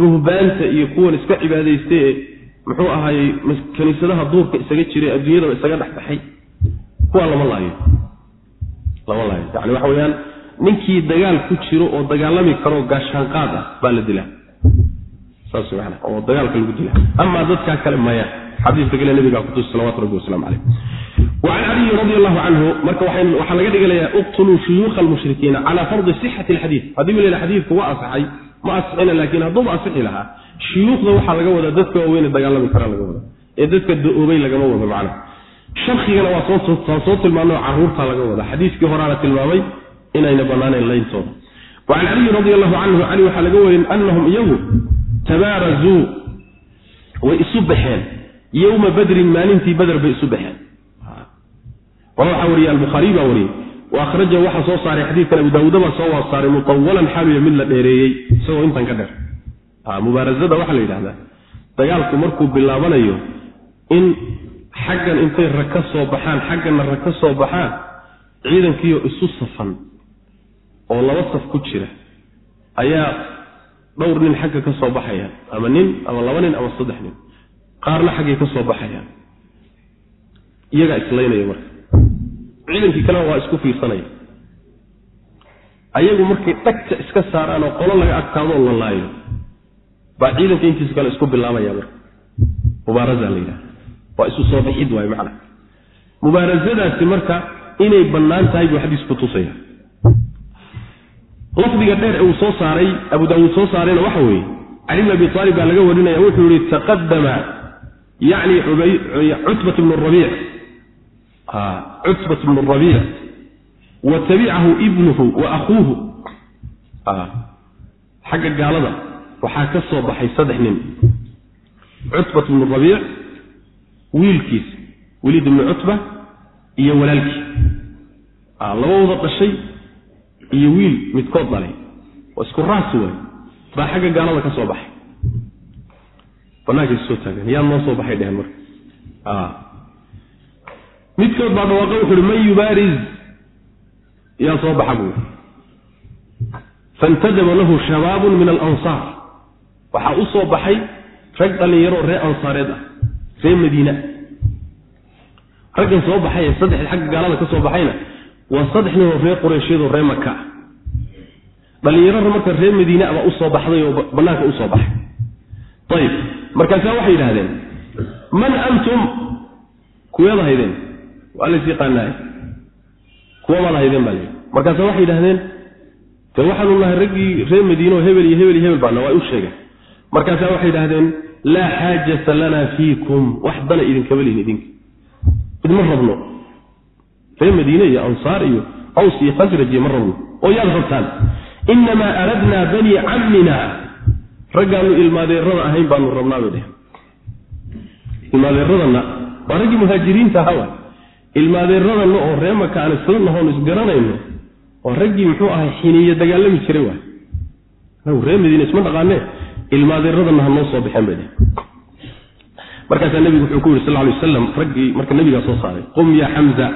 ruhbaanta iyo kuwan iska cibaadaysta ee muxuu ahaaye kaniisadaha duurka isaga jiray adduunyadaba isaga dhexbaxay kuwaa lama laayo. Lama laayo. Yani waxa weeyaan ninkii dagaal ku jiro oo dagaalami karoo gaashaanqaad ah baa la dilaa saas mana oo dagaalka lagu dila. Amaa dadkaa kale maya xadiiska kale nabigaa kutusi salawatu rabbi waslamu caleyh wacan caliyi radi allahu canhu marka waxaa laga dhiganayaa uqtuluu shuyuukha almushrikiina cala fardi sixati alxadiid. Haddii ba la xadiidku waa asaxay ma asixina laakiin hadduuba asixi lahaa. Shuyuukhda waxaa laga wadaa dadka waaweyne dagaalami karaa laga wadaa ee dadka da'oobay lagama wado macna shakigana waa soo tilmaano carruurta laga wada xadiiskii horaana tilmaamay inayna banaanayn layntooda wacan caliyi radi allahu canhu cali waxaa laga warin anahum iyagu tabaarazuu way isu baxeen yowma badrin maalintii bader bay isu baxeen. Waxaa wariye albukhaariy baa wariyey wa akhraja waxaa soo saaray xadiidkan abu daawuuda baa soo saaray mutawalan xaaliya mid la dheereeyey isagoo intan ka dheer. Mubaarazada waxaa la yidhahdaa dagaalku markuu bilaabanayo in xaggan intay rag ka soo baxaan xagganna rag ka soo baxaan ciidankiiyo isu safan oo laba saf ku jira ayaa dhowr nin xagga ka soo baxayaan ama nin ama laba nin ama saddex nin. Qaarna xaggay ka soo baxayaan. Iyagaa islaynaya marka. Ciidankii kalena waa isku fiirsanaya. Ayagu markay dhagta iska saaraan oo qolo laga agtaadoo la laayo baa ciidanka intiisa kale isku bilaabaya marka. Mubaaraza la yidhaha waa isu soo bixid waay macna. Mubaarazadaasi marka inay bannaan tahay buu xadiisku tusaya lafdiga dheer ee uu soo saaray abu daawuud soo saarayna waxa weeye cali bn abi aalib baa laga warinaya wuxuu yihi taqadama yani cutbat bnu rabiic. Cutbat bnu rabiic. Wa tabicahu ibnuhu wa akuuhu xagga gaalada waxaa ka soo baxay saddex nin. Cutbat bnu rabiic wiilkiis weliid ibnu cutba iyo walaalkii. Labadooda dhashay iyo wiil midkood dhalay. Waa isku raas way baa xagga gaalada ka soo baxay. Banaankays soo taagan. Yaa noo soo baxay dheheen marka. Midkood baa dhawaaqa wuxu uhi man yubaariz yaa soo baxa buu faintadaba lahu shabaabun min alansaar. Waxaa u soo baxay rag dhallinyaroo reer ansaareed ah reer madiina. Raggan soo baxay ee saddexda xagga gaalada ka soo baxayna waa saddex nin oo reer qureyshyadoo reer maka ah dhallinyarada marka reer madiine abaa u soo baxday oo bannaanka u soo baxay. Ayib markaasaa waxay yidhahdeen man antum? Kuweed haydeen. Waa lays yaqaanaay kuwa maad haydeen baa layidhi markaasa waxay yidhahdeen de waxaanu nahay raggii reer madiine oo hebel iyo hebel iyo hebel baana waa u sheegeen markaasaa waxay yidhahdeen laa xaajata lana fiikum. Wax dana idinkama lihin idinka. Idma rabno reer madiine iyo ansaar iyo aws iyo khasraj iyo ma rabno oo yaad rabtaan inamaa aradnaa banii cammina. Raggaanu ilmaadeerada ahayn baanu rabnaa bay dheheen ilmaadeeradana waa raggii muhaajiriinta ahaa waay. Ilmaadeeradana oo ree maka aan isla nahoon isgaranayno waa raggii muxuu ahay xiniyo dagaalami jiray waay. Anagu reer madiine isma dhaqaanee ilmaadeeradana ha soo baxeen bay dheheen markaasaa nebigu wuxuu ku yidhi sal lay wasalam raggii marka nebigaa soo saaray qum ya xamza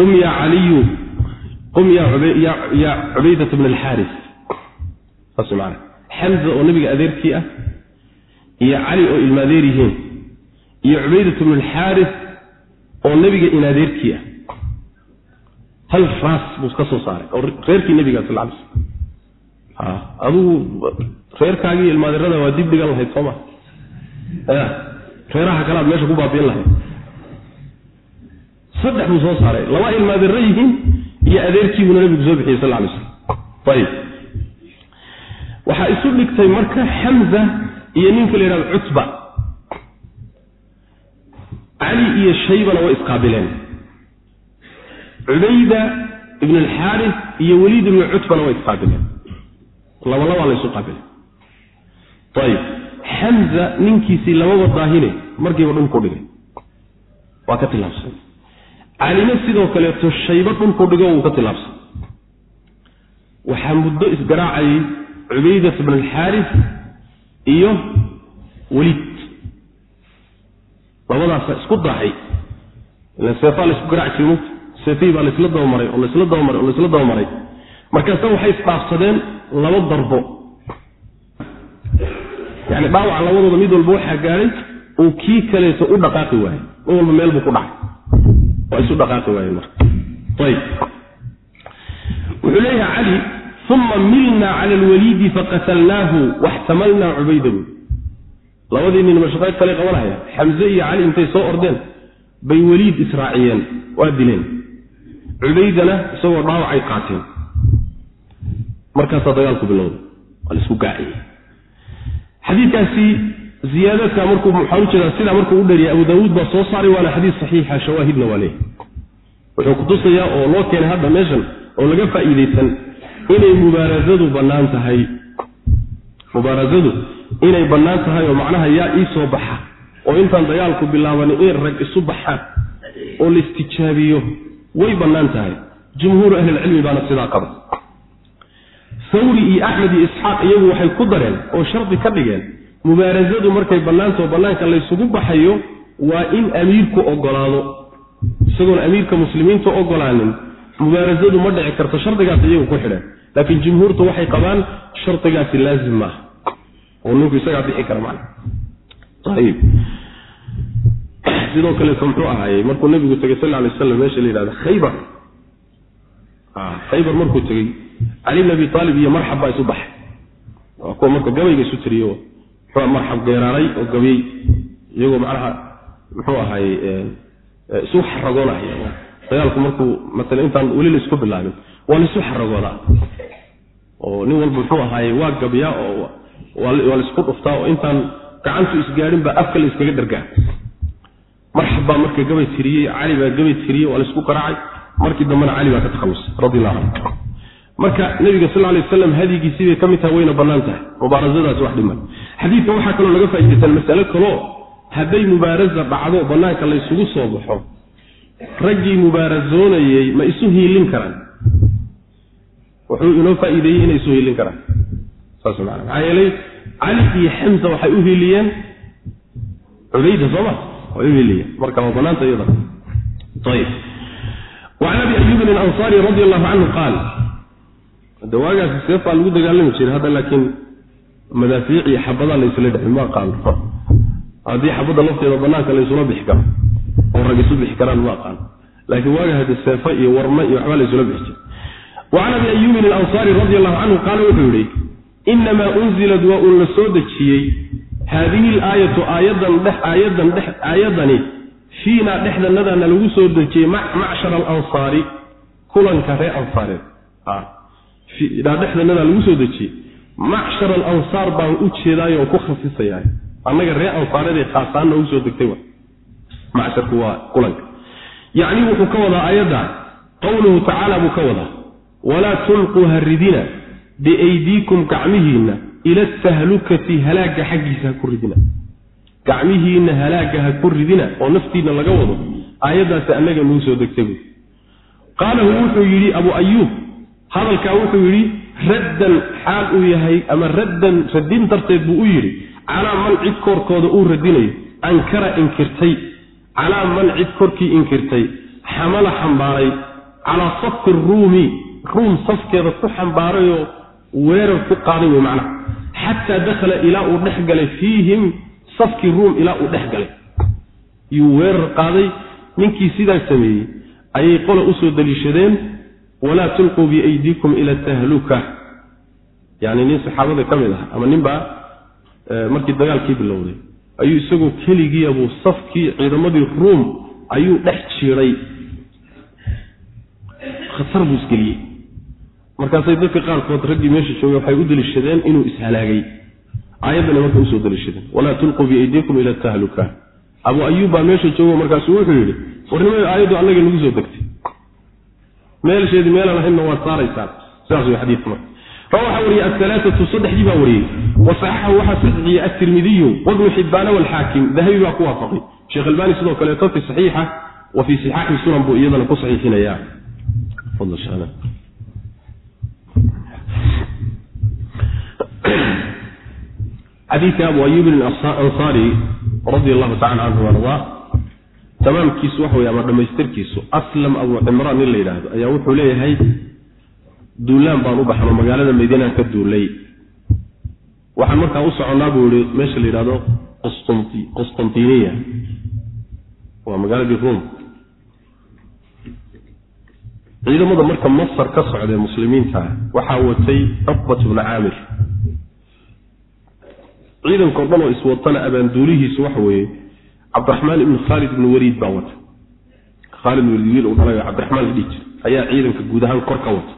qum ya caliyu qum ya cubaydat bn alxaaris saas maana xamza oo nebiga adeerkii ah iyo cali oo ilmaadeer yihiin iyo cubaydat bn alxaaris oo nebiga inadeerkii ah hal raas buu ka soo saaray oo reerkii nebiga sal lay slam adugu reerkaagii ilmaadeerada waa dib dhigan lahayd soo ma reeraha kale aad meesha ku baabiin lahayd saddex buu soo saaray. Laba ilmaadeero yihiin iyo adeerkiibuna nabigu soo bixiyey sal lay slam waxaa isu dhigtay marka xamza iyo ninka la yidhahdo cutba cali iyo shaybana way isqaabileen. Cubayda ibn alxaaris iyo weliid ibnu cutbana way isqaabileen. Laba labaa la qaabilay ayib xamza ninkiisii lamaba daahine markiiba dhulku dhigay. Waa ka tilaabsan calina sidoo kaleeto shaybo dhulku dhigo wuu ka tilaabsan. Waxaa muddo isgaraacayay cubaydat bn alxaaris iyo weliid labadaasa isku daahay ila seefaa la isku garaac jiray mugta seefihii baa laysla dabamaray oo laysla dabamaray oo laysla dabamaray markaasa waxay isdhaafsadeen laba darbo. Yani dhaawaca labadooda mid walba waxaa gaadhay uu kii kaleeto u dhaqaaqi waayey. Mid walba meel buu ku dhacay waa isu dhaqaaqi waayeen marka. Ayib wuxuu leeyahay cali uma milna cala alwaliidi faqatalnaahu waxtamalnaa cubayda buui labadii nin mashaqeed kale qabanaya xamse iyo cali intay soo ordeen bay weliid israaciyeen waa dileen. Cubaydana isagoo dhaawacay qaateen. Markaasaa dagaalku bilowday waa la isku gaaciyey. Xadiidkaasi ziyaadaadka markuu waxaan u jeedaa sidaa markuu u dhariyay abu daawuud baa soo saaray waana xadiis saxiixa shawaahidna waa leeyahy wuxuu kutusayaa oo loo keenay hadda meeshan oo laga faa'iidaysan inay mubaarasadu bannaan tahay. Mubaarasadu inay bannaan tahay oo macnaha yaa ii soo baxa oo intaan dagaalku bilaabanin in rag isu baxaan oo la istijaabiyo way bannaan tahay. Jumhuuru ahlilcilmi baana sidaa qaba. Sawri iyo axmed iyo isxaaq iyagu waxay ku dareen oo shardi ka dhigeen mubaarasadu markay bannaantao bannaanka laysugu baxayo waa in amiirku ogolaado. Isagoon amiirka muslimiinta ogolaanin mubaarasadu ma dhici karto shardigaas iyagu ku xidheen laakiin jumhuurtu waxay qabaan shardigaasi laazim maaha oo ninku isagaa bixi kara man ayib sidoo kaleeto muxuu ahaayey markuu nabigu tegey sal alay waslam meesha la yidhahda khaybar. Khaybar markuu tegey cali bn abi aalib iyo marxab baa isu baxay. Waa kuwa marka gabayga isu tiriyo muxuu marxab geeraaray oo gabyey iyagoo macnaha muxuu ahaayey isu xaragoonaya dagaalku markuu maala intaan weli la isku bilaabin waa laisu xaragoodaa. Oo nin walba muxuu ahaaye waa gabyaa oo waa la isku dhuftaa oo intaan gacantu isgaadhin baa afka la iskaga dhargaa. Marxab baa marka gabay tiriyey cali baa gabay tiriyey waa la isku garaacay. Markii dambena cali baa ka takhalusay radiallahu canhu marka nabiga sal lay waslam hadigiisii bay ka mid tahay wayna bannaan tahay. Mubaarasadaasi wax dhiman xadiidka waxaa kaloo laga faaidaysan masale kaloo hadday mubaarasa dhacdo bannaanka laysugu soo baxo raggii mubaarasoonayey ma isu hiilin karaan. Wuxuu inoo faa'iideeyey inay isu hiilin karaan. Saas maana maxaa yeelay cali iyo xamsa waxay u hiiliyeen cubayda sooma way u hiiliyeen marka waa bannaanta iyada. Ayib wacan abi ayubin alansaari radi allahu canhu qaal. Hadda waagaasi seefaa lagu dagaalami jiray hadda laakiin madaafiic iyo xabadaa laysla dhexi ma aqaano haddii xabadda lafteeda bannaanka laysula bixi karo oo rag isu bixi karaan ma aqaano laakiin waaga hadda seefa iyo warma iyo waxbaa laysula bixi. Jiray wacan abi ayubin alansaari radi allahu canhu qaala wuxuu yihi inamaa unzilad waa uun la soo dejiyey. Haadihi alaayatu aayadan dhex aayadan dhex aayadani fiinaa dhexdanadana lagu soo dejiyey macshar alansaari kulanka reer ansaareed. Dhexdanada lagu soo dejiyey macshar alansaar baan u jeedaayo ku khasisayaa annaga reer ansaareed khaasaanna ugu soo degtay macsharku waa kulanka. Yacni wuxuu ka wadaa aayadda qowluhu tacaala buu ka wadaa walaa tulquu haridina biaydiikum gacmihiinna ila atahlukati halaagga xaggiisa ha ku ridina. Gacmihiinna halaagga ha ku ridina oo naftiinna laga wado aayaddaasi annaga nuu soo degtay buui qaalahu wuxuu yidhi abu ayuub hadalkaa wuxuu yidhi raddan xaal uu yahay ama raddan radin darteed buu u yidhi calaa man cid korkooda uu radinayo ankara inkirtay. Calaa man cid korkii inkirtay xamala xambaaray. Calaa safi ruumi ruum safkeeda ku xambaarayoo weerar ku qaaday wey macnaha. Xataa dakhala ilaa uu dhex galay fiihim safkii ruum ilaa uu dhex galay. Yuu weerar qaaday. Ninkii sidaa sameeyey ayay qola u soo daliishadeen walaa tulquu biaydiikum ila tahluka. Yani nin saxaabada ka mid ah ama ninbaa markii dagaalkii bilowday ayuu isagoo keligiiabuu safkii ciidamadii ruum ayuu dhex jiiday khatar buu isgeliyey markaasay dadka qaarkood raggii meesha joogay waxay u daliishadeen inuu ishalaagay aayaddana marka u soo daliishadeen walaa tulquu biaydiikum ila tahluka. Abu ayuub baa meesha joogo markaasuu wuxuu yidhi warnimada aayaddu annaga nagu soo degtay meelsheedii meelaan ahaynna waad saaraysaan sidaas way xadiidka marka. Rawa waxaa wariyey ahalaaatu saddexdii baa wariyey. Wa saxaxahu waxaa saxixiyey atirmidiyu wabnu xibbaana walxaakim dahabi baa ku waafaqay. Sheekh albaani sidoo kaleeto fi saxiixa wa fii sixaaxi sunan buu iyadana ku saxiixinaya xadiidka abu ayuubin ansaari radi allahu tacala canhu ardaa tamaamkiisu waxa wey ama dhammaystirkiisu aslam abu cimraan nin la yidhaahdo ayaa wuxuu leeyahay duulaan baan u baxno magaalada madiinaan ka duulay. Waxaan markaa u soconnaa buu yihi meesha la yidhahdo qustantiniya waa magaaladii ruom ciidamada marka masar ka socdee muslimiinta waxaa watay cuqbat bna caamir. Ciidanko dhan oo iswatana abaanduulihiisu waxa weeye cabdiraxmaan ibni khaalid ibni waliid baa wata. Khaalid ibn waliid wiil uu dhalayo cabdiraxmaan la dhihi jira ayaa ciidanka guud ahaan kor ka wata.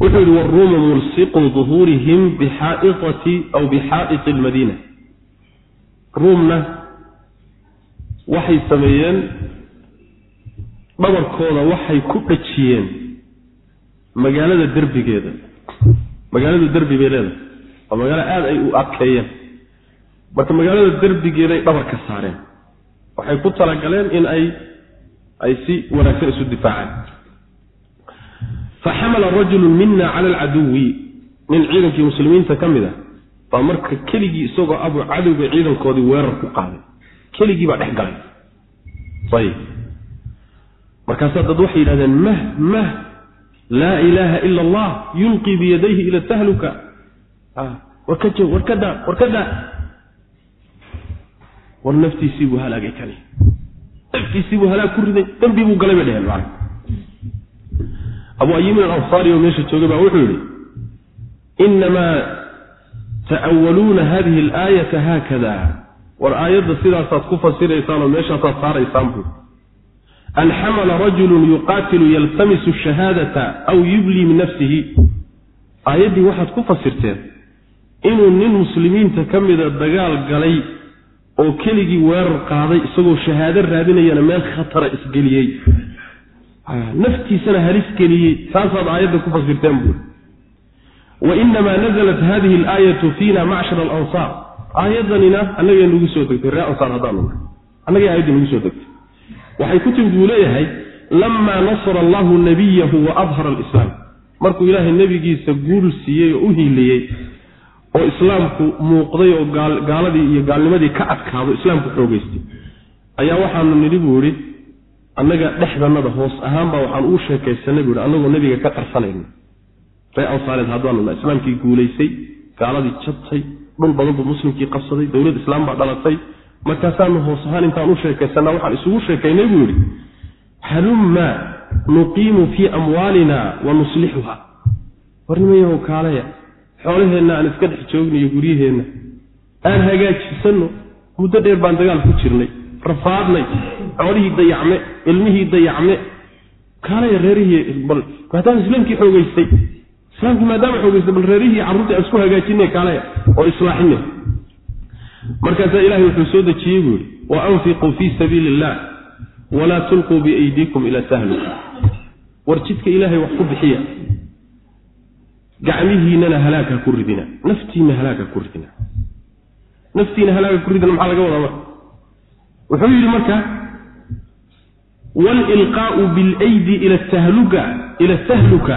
Wuxuu yihi waruumu mulsiqu duhuurihim bixaa'iqati aw bixaa'iqi lmadiina ruumna waxay sameeyeen dhabarkooda waxay ku dhajiyeen magaalada derbigeeda. Magaaladu derbi bay leedahay. Waa magaalo aada ay u adkeeyeen marka magaalada derbigeeday dhabar ka saareen. Waxay ku talagaleen in ay ay si wanaagsan isu difaacaan faxamala rajulu mina cala alcaduwi. Nin ciidankii muslimiinta ka mid a baa marka keligii isagoo abu cadowga ciidankoodii weerar ku qaaday. Keligii baa dhex galay. Ayib. Markaasaa dad waxay yidhahdeen mah mah laa ilaaha ila allah yulqii biyadayhi ila tahluka. War ka joog daa war daa war naftiisii buu halaagay kani naftiisii buu halaag ku riday dambii buu galay bay dheheen man abu ayumin alansaari oo meesha joogay baa wuxuu yidhi inamaa ta'awaluuna hadihi alaayata haakada. War aayadda sidaasaad ku fasiraysaan oo meeshaasaad saaraysaan buu an xamala rajulun yuqaatilu yaltamisu shahaadata aw yublii min nafsihi. Aayaddii waxaad ku fasirteen inuu nin muslimiinta ka mida dagaal galay oo keligii weerar qaaday isagoo shahaado raadinayana meel khatara isgeliyey. Naftiisana halis geliyey. Taasaad aayadda ku fasirteen buui wainamaa nazalat hadihi alaayatu fiina macshar alansaar. Aayaddanina annagay nagu soo degtay ree ansaar haddaanu nahay annagay aayaddii nagu soo degtay. Waxay ku timid buu leeyahay lamaa nasara allahu nabiyahu wa adhara alislaam. Markuu ilaahay nebigiisa guul siiyey oo u hiiliyey oo islaamku muuqday oo gaaladii iyo gaalnimadii ka adkaado islaamku xoogeystay ayaa waxaanu nidhi buu idhi annaga dhexdannada hoos ahaan baa waxaan uu sheekaysanay buu ihi annagoo nebiga ka qarsanayna. Ree ansaareed haddaanuna islaamkii guulaysay gaaladii jabtay dhul badan buu muslimkii qabsaday dowlad islaam baa dhalatay. Markaasaanu hoos ahaan intaan u sheekaysanaa waxaan isugu sheekaynay buu yidhi halumma nuqiimu fii amwaalina wa nuslixuha warnimayahow kaaleya xoolaheenna aan iska dhex joognayo guryaheenna. Aan hagaajisanno. Muddo dheer baan dagaal ku jirnay rafaadnay xoolihii dayacme ilmihii dayacme. Kaalaya reerihii bal maadaama islaamkii xoogeystay islaamkii maadaama xoogeystay bal reerihii carruurtii aan isku hagaajinay kaalaya oo islaaxinay. Markaasaa ilahay wuxuu soo dejiyey buu yihi wa anfiquu fii sabiili illah walaa tulquu biaydiikum ila tahluka war jidka ilaahay wax ku bixiya gacmihiinana halaag ha ku ridina naftiina halaag ha ku ridina. Naftiina halaag ha ku ridina maxaa laga wadaa marka? Wuxuu yidhi marka wlilqaau bilaydi ila tahluka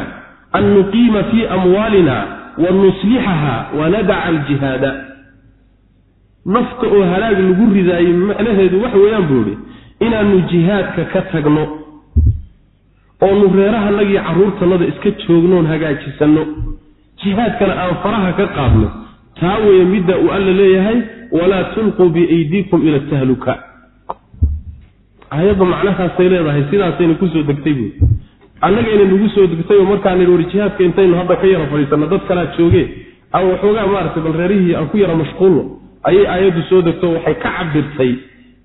an nuqiima fii amwaalina wa nuslixaha wanadaca aljihaada. Nafta oo halaag lagu ridaayo macnaheedu waxa weeyaan buu ihi inaanu jihaadka ka tagno oonu reerahanagii carruurtannada iska joognoon hagaajisanno. Jihaadkana aan faraha ka qaadno. Taa weeye midda uu alla leeyahay walaa tulquu biaydiikum ila tahluka. Aayadda macnahaasay leedahay sidaasayna ku soo degtay buui annagayna nagu soo degtay oo markaan nidhi war jihaadka intaynu hadda ka yara fadhiisanno dad kalaa joogee ama waxoogaa maaragtay bal reerihii aan ku yara mashquulno ayay aayaddu soo degto waxay ka cabirtay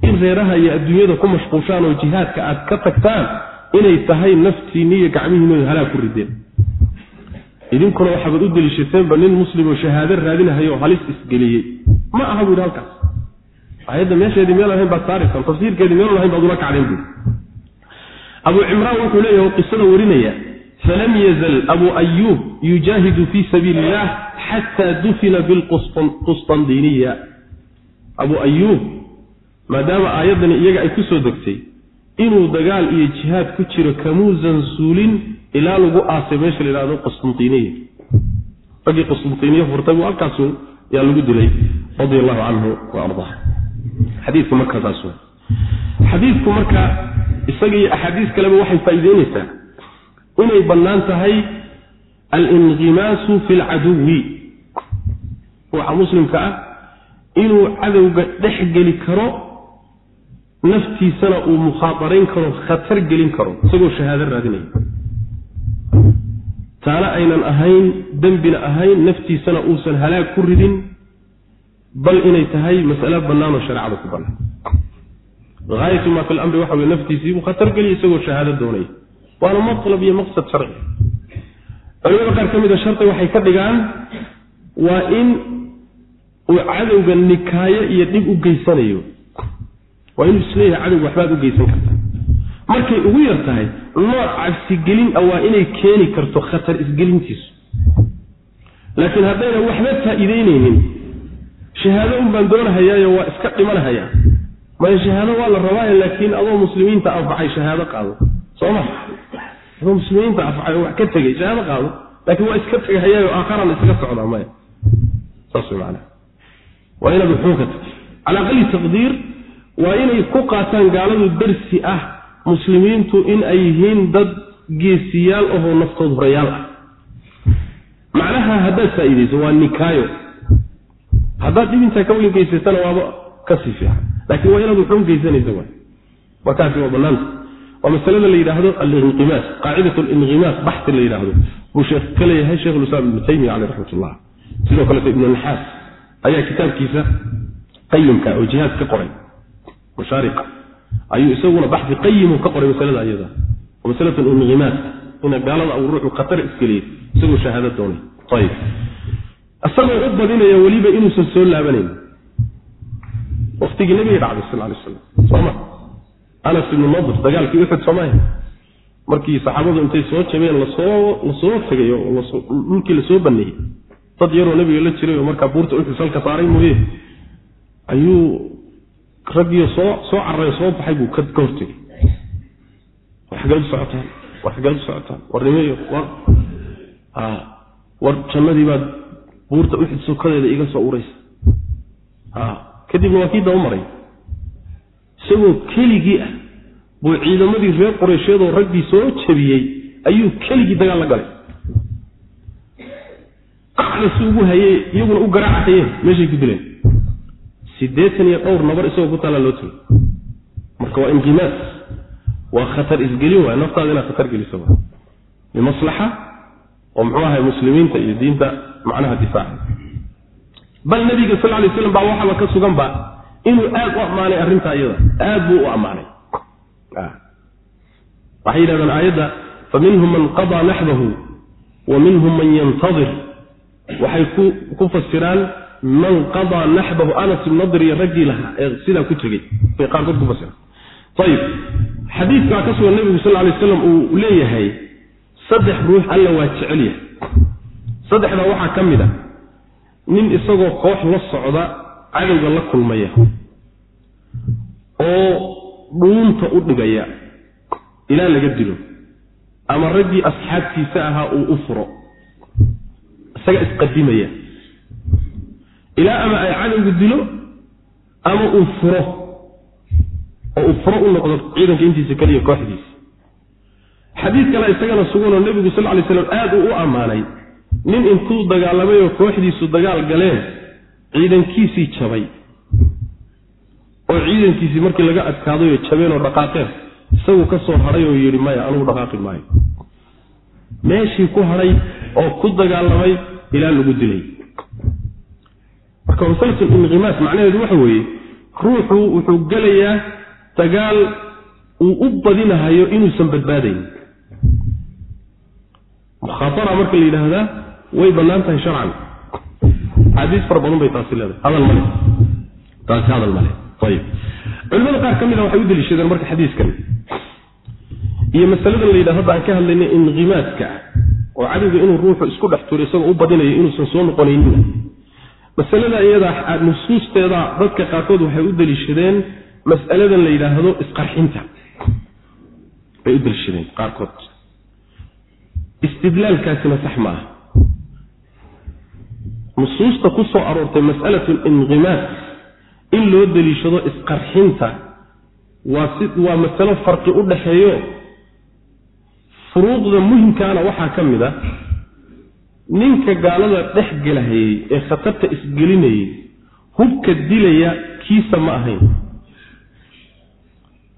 in reeraha iyo adduunyada ku mashquushaan oo jihaadka aad ka tagtaan inay tahay naftiinni iyo gacmihiinooda halaag ku rideen. Idinkuna waxaabad u deliishateenba nin muslim oo shahaado raadinahayo halis isgeliyey. Ma aha buu yidhi halkaas. Aayadda meesheedii meel ahayn baad saaraysan tafsiirkeedii meel lahayn baad ula kacdeen buui abu cimraan wuxuu leeyahy oo qisada warinaya falam yazal abu ayuub yujaahidu fii sabiili illah xataa dufina bilqustandiniya abu ayuub maadaama aayaddani iyaga ay ku soo degtay inuu dagaal iyo jihaad ku jiro kamuusan suulin ilaa lagu aasay meesha la yidhahdo qustantiniya raggii qustantiniya furtay buu halkaasu yaa lagu dilay radia allahu canhu wa ardaa xadiidku markaa saas w xadiidku marka isaga iyo axaadiis kaleba waxay faa'iideynaysaa. Inay bannaan tahay alinqimaasu fi lcaduwi ruuxa muslimka ah inuu cadowga dhex geli karo naftiisana uu mukhaadarayn karo khatar gelin karo isagoo shahaado raadinaya. Taana aynan ahayn dembina ahayn naftiisana uusan halaag ku ridin bal inay tahay mas'alo bannaan oo shareecada ku bannaan haayatu maa fi lamri waxa wey naftiisiibuu khatar geliya isagoo shahaado doonaya. Waana matlab iyo maqsad sharci. Culimada qaar ka mida shardi waxay ka dhigaan waa in uu cadowga nikaayo iyo dhib u geysanayo waa inuu is leeyahay cadowga waxbaad u geysan karta. Markay ugu yar tahay nooc cabsigelin a waa inay keeni karto khatar isgelintiisu. Laakiin haddayna waxba faa'iideyneynin shahaado un baan doonahayaayo waa iska dhimanhayaa maya shahaado waa la rabaayo laakiin adoo muslimiinta anfacay shahaado qaado. Soo ma adoo muslimiinta anfacay oo wax ka tegay shahaado qaado. Laakiin waa iska tegahayaayo aakharana iskaga socdaa maya. Saas way macanaha waa inaad wuxuun ka tagto calaa aqali taqdiir waa inay ku qaataan gaaladu darsi ah muslimiintu in ay yihiin dad geesiyaal ahoo naftood horayaal ah. Macnaha haddaad faa'iidayso waa nikaayo. Haddaad dhibintaa ka weyn geysatana waaba ka sii fiican. Laakiin waa inaad wuxuun geysanaysa waay. Markaasi waa banaanta waa masalada la yidhaahdo alinqimaas qaacidat alinqimaas baxti la yidhaahdo. Buu sheekh ka leeyahay shekhulislaam ibnu taymiya caleyh raxmat ullah sidoo kaleeto ibnu naxaas ayaa kitaabkiisa qayimka oo jihaad ka qoray mashaariqa ayuu isaguna baxi qayimu ka qoray masalada iyada oo masalatu inqimaas ina gaalada uu ruuxu khatar isgeliyey isagoo shahaado doonay. Ayib isagoo u badinaya weliba inuusan soo laabanayn. Waktigii nabiga dhacday sal lay slam sooma anas ibnu nadir dagaalkii uxud soomaya markii saxaabadu intay soo jabeen la soo la soo tegay oo dhulkii la soo baneeyey dad yaroo nabiga la jiray oo markaa buurta uxud salka saaray mooye. Ayuu raggiyo soo soo carray soo baxay buu ka hortegay war xaggeed u socotaan war xaggeed u socotaan. War nimeyo war war jannadii baad buurta uxud sokadeeda iga soo uraysa kadibna waa kii daba maray. Isagoo keligii ah buu ciidamadii reer qureysheedoo raggii soo jabiyey ayuu keligii dagaal la galay. Qacda si ugu hayey iyaguna u garaacahayeen meeshay ku dileen siddeetan iyo dhowr nabar isagoo ku taallaa loo tegay marka waa inqimaas waa khatar isgelin waay naftaada inaad khatar geliso wa limaslaxa oo muxuu ahay muslimiinta iyo diinta macnaha difaaca bal nabiga sal lay slam baa waxaaba ka sugan ba inuu aad u ammaanay arrintaa iyada. Aad buu u ammaanay. Waxay yidhahdaan aayadda faminhum man qadaa naxbahu wa minhum man yantadir waxay ku fasiraan man qadaa naxbahu anas ibn nadir iyo raggii lahaa ee sidaa ku tegey bay qaarkood ku ayib xadiidkaa ka sugan nabigu sal lay slam uu leeyahay saddex ruux alla waa jecel yahay. Saddexdaa waxaa ka mid a nin isagoo koox la socda cadowga la kulmaya oo dhuunta u dhigaya ilaa laga dilo ama raggii asxaabtiisa ahaa uu u furo isaga isqadimaya ilaa ama ay cadowga dilo ama uu furo. Oo uu furo u noqdo ciidanka intiisa keliya kooxdiisa. Xadiid kale isagana suganoo nebigu sal lay slam aad uu u ammaanay nin intuu dagaalamay oo kooxdiisu dagaal galeen ciidankiisii jabay. Oo ciidankiisii markii laga adkaaday oo jabeen oo dhaqaaqeen. Isagu ka soo hadhay oo yidhi maya anugu dhaqaaqi maayo. Meeshii ku hadhay oo ku dagaalamay ilaa lagu dilay marka masalatu inqimaas macnaheedu waxa weeye ruuxu wuxuu gelayaa dagaal uu u badinahayo inuusan badbaadayn. Mukhaatara marka la yidhaahdaa way bannaan tahay sharcan. Xaadiis fara badan bay taasi leedahay. Hadal male taasi hadal male ayib culimada qaar ka mid a waxay u deliishadeen marka xadiiskan. Iyo masaladan la yidhahdo hadda aan ka hadlaynay inqimaadka oo cadowga inuu ruuxu isku dhex turo isagoo u badinayo inuusan soo noqonaynin masalada iyada nusuusteeda dadka qaarkood waxay u deliishadeen mas'aladan la yidhaahdo isqarxinta. Bay u deliishadeen qaarkood. Istidlaalkaasina sax ma aha. Nusuusta ku soo aroortay mas'alatu linqimaas in loo deliishado isqarxinta waa si waa masalo farqi u dhaxeeyo furuuqda muhimkaana waxaa ka mid a ninka gaalada dhex gelahayey ee khatarta isgelinayay hubka dilaya kiisa ma ahayn.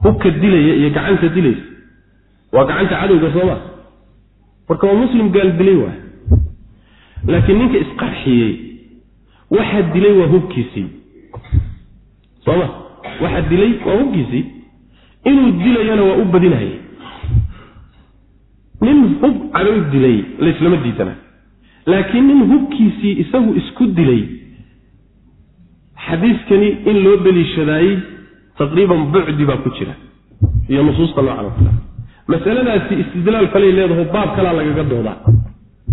Hubka dilaya iyo gacanta dilaysa. Waa gacanta cadowga sooma. Marka waa muslim gaal dilay waay laakiin ninka isqarxiyey waxaa dilay waa hubkiisii. Sooma. Waxaa dilay waa hubkiisii. Inuu dilayana waa u badinahaya nin hub cadow dilay layslama diidana laakiin nin hubkiisii isagu isku dilay. Xadiiskani in loo deliishadaayey taqriiban bucdi baa ku jira. Iyo nusuusta noocan oo kale masaladaasi istidlaal kaley leedaho baab kalaa lagaga doodaa.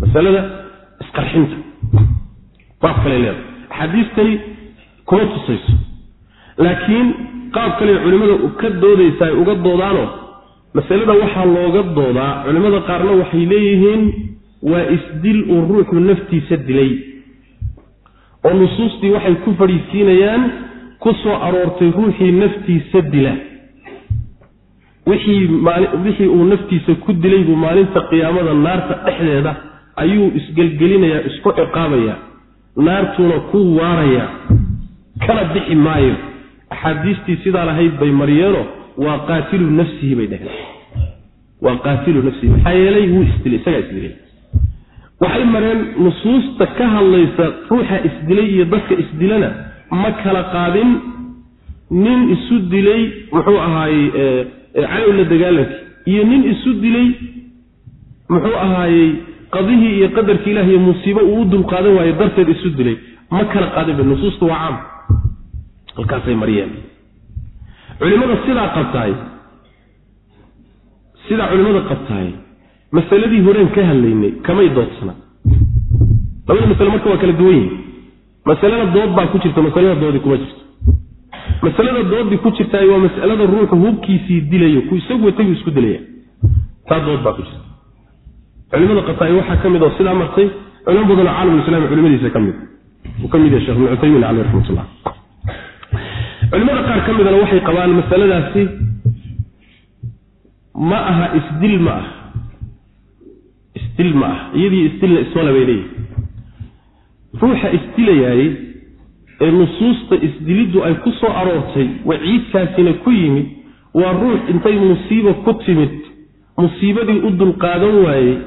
Masalada isqarxinta baab kaley leedahay. Axaadiistani kuma tusayso. Laakiin qaab kale culimmada ka doodaysa ay uga doodaanoo masalada waxaa looga doodaa culimmada qaarna waxay leeyihiin waa isdil uu ruuxu naftiisa dilay. Oo nusuustii waxay ku fadhiisiinayaan ku soo aroortay ruuxii naftiisa dila. Wixii uu naftiisa ku dilay buu maalinta qiyaamada naarta dhexdeeda ayuu isgelgelinayaa isku ciqaabayaa naartuuna ku waarayaa kana bixi maayo. Axaadiistii sidaa lahayd bay maryeeno waa qaatilu nafsihi bay dheheen waa qaatilu nafsihi maxaa yeelay wuu isdilay isagaa isdilay waxay mareen nusuusta ka hadlaysa ruuxa isdilay iyo dadka isdilana. Ma kala qaadin. Nin isu dilay muxuu ahaayey cadowla dagaalankii iyo nin isu dilay muxuu ahaayey qadihii iyo qadarkii ilah iyo musiibo uu u dulqaadan waayo darteed isu dilay. Ma kala qaadinba nusuusta waa caam. Halkaasay mariyeen. Culimada sidaa qabtaay sidaa culimmada qabtaay masaladii horeen ka hadlaynay kamay doodsana. Labada masale marka waa kala duwan yihiin masalada dood baa ku jirta masalada doodii kuma jirto. Masalada doodii ku jirtaay waa masalada ruuxu hubkiisii dilayo ku isagu wataguu isku dilaya taa dood baa ku jirta. Culimada qabtaay waxaa ka mid oo sidaa martay culimo badanoo caalamlislaami culimadiisa ka mid. Uu ka mid yahay shekh cuthaymiin caleyh raxmatullah. Culimada qaar ka midana waxay qabaan masaladaasi ma aha isdil ma ah isdil ma ah iyadii isdilna ismale bay leeyihi ruuxa isdilayaayey ee nusuusta isdiliddu ay ku soo aroortay waciidkaasina ku yimid waa ruux intay musiiba ku timid musiibadii u dulqaadan waayey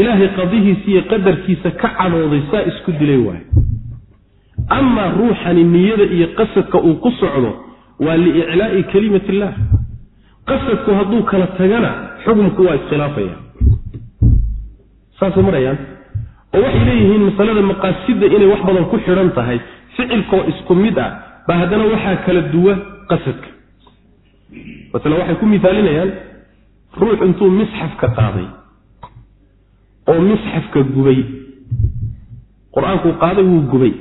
ilaahay qadihiisa iyo qadarkiisa ka cadooday saa isku dilay waaye. Amaa ruuxani niyada iyo qasadka uu ku socdo waa liiclaa'i kelimati illaah qasadku hadduu kala tagana xukumku waa iskhilaafaya saasay marayaan oo waxay leeyihiin masalada maqaasidda inay wax badan ku xidhan tahay ficilkoo isku mid ah ba haddana waxaa kala duwa qasadka. Masale waxay ku misaalinayaan ruux intuu misxafka qaaday oo misxafka gubay. Qur'aankuu qaaday wuu gubay.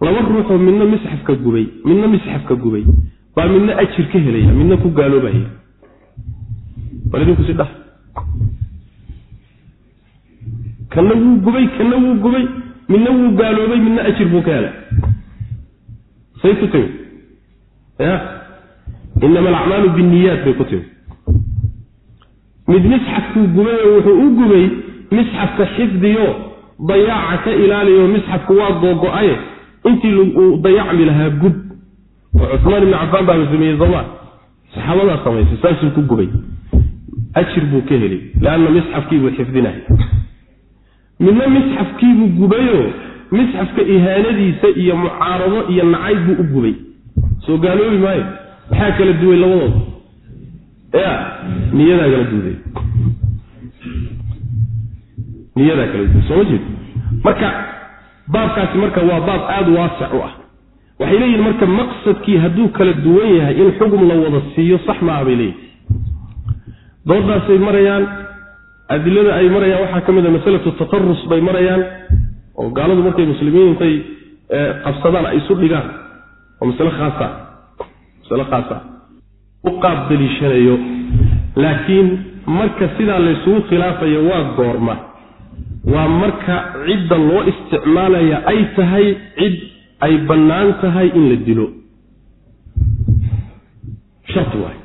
Laba ruuxoo midna misxafka gubay midna misxafka gubay baa midna ajir ka helaya midna ku gaaloobaya bal idinkusi dhah kanna wuu gubay kanna wuu gubay midna wuu gaaloobay midna ajir buu ka helay. Say ku timi ya? Inama alacmaalu binniyaat bay ku timi mid misxafkuu gubay oo wuxuu u gubay misxafka xifdiyo dayaaca ka ilaaliyo misxafku waa googo-aye intii uu dayacmi lahaa gub. Oo cumaan ibni cafaan baaba sameeyey sooma saxaabadaa samaysay saasuu ku gubay. Ajir buu ka heli leanna misxafkiibuu xifdinaya midna misxafkiibuu gubayoo misxafka ihaanadiisa iyo mucaarado iyo nacayb buu u gubay. Soo gaaloobi maayo? Maxaa kala duway labadooda ya niyadaa kala duuday niyadaa kala duuday soo ma jeed marka baabkaasi marka waa baab aada waasic u ah. Waxay leeyihiin marka maqsadkii hadduu kala duwan yahay in xugum la wada siiyo sax maaha bay leeyihiin doodaasay marayaan adilada ay marayaan waxaa ka mid a masalatu tatarus bay marayaan oo gaaladu markay muslimiin intay qabsadaan ay isu dhigaan. Oo masale khaasa masale khaasa. U qaab daliishanayo laakiin marka sidaa laysugu khilaafayo waa goorma. Waa marka cidda loo isticmaalaya ay tahay cid ay bannaan tahay in la dilo. Sharti waay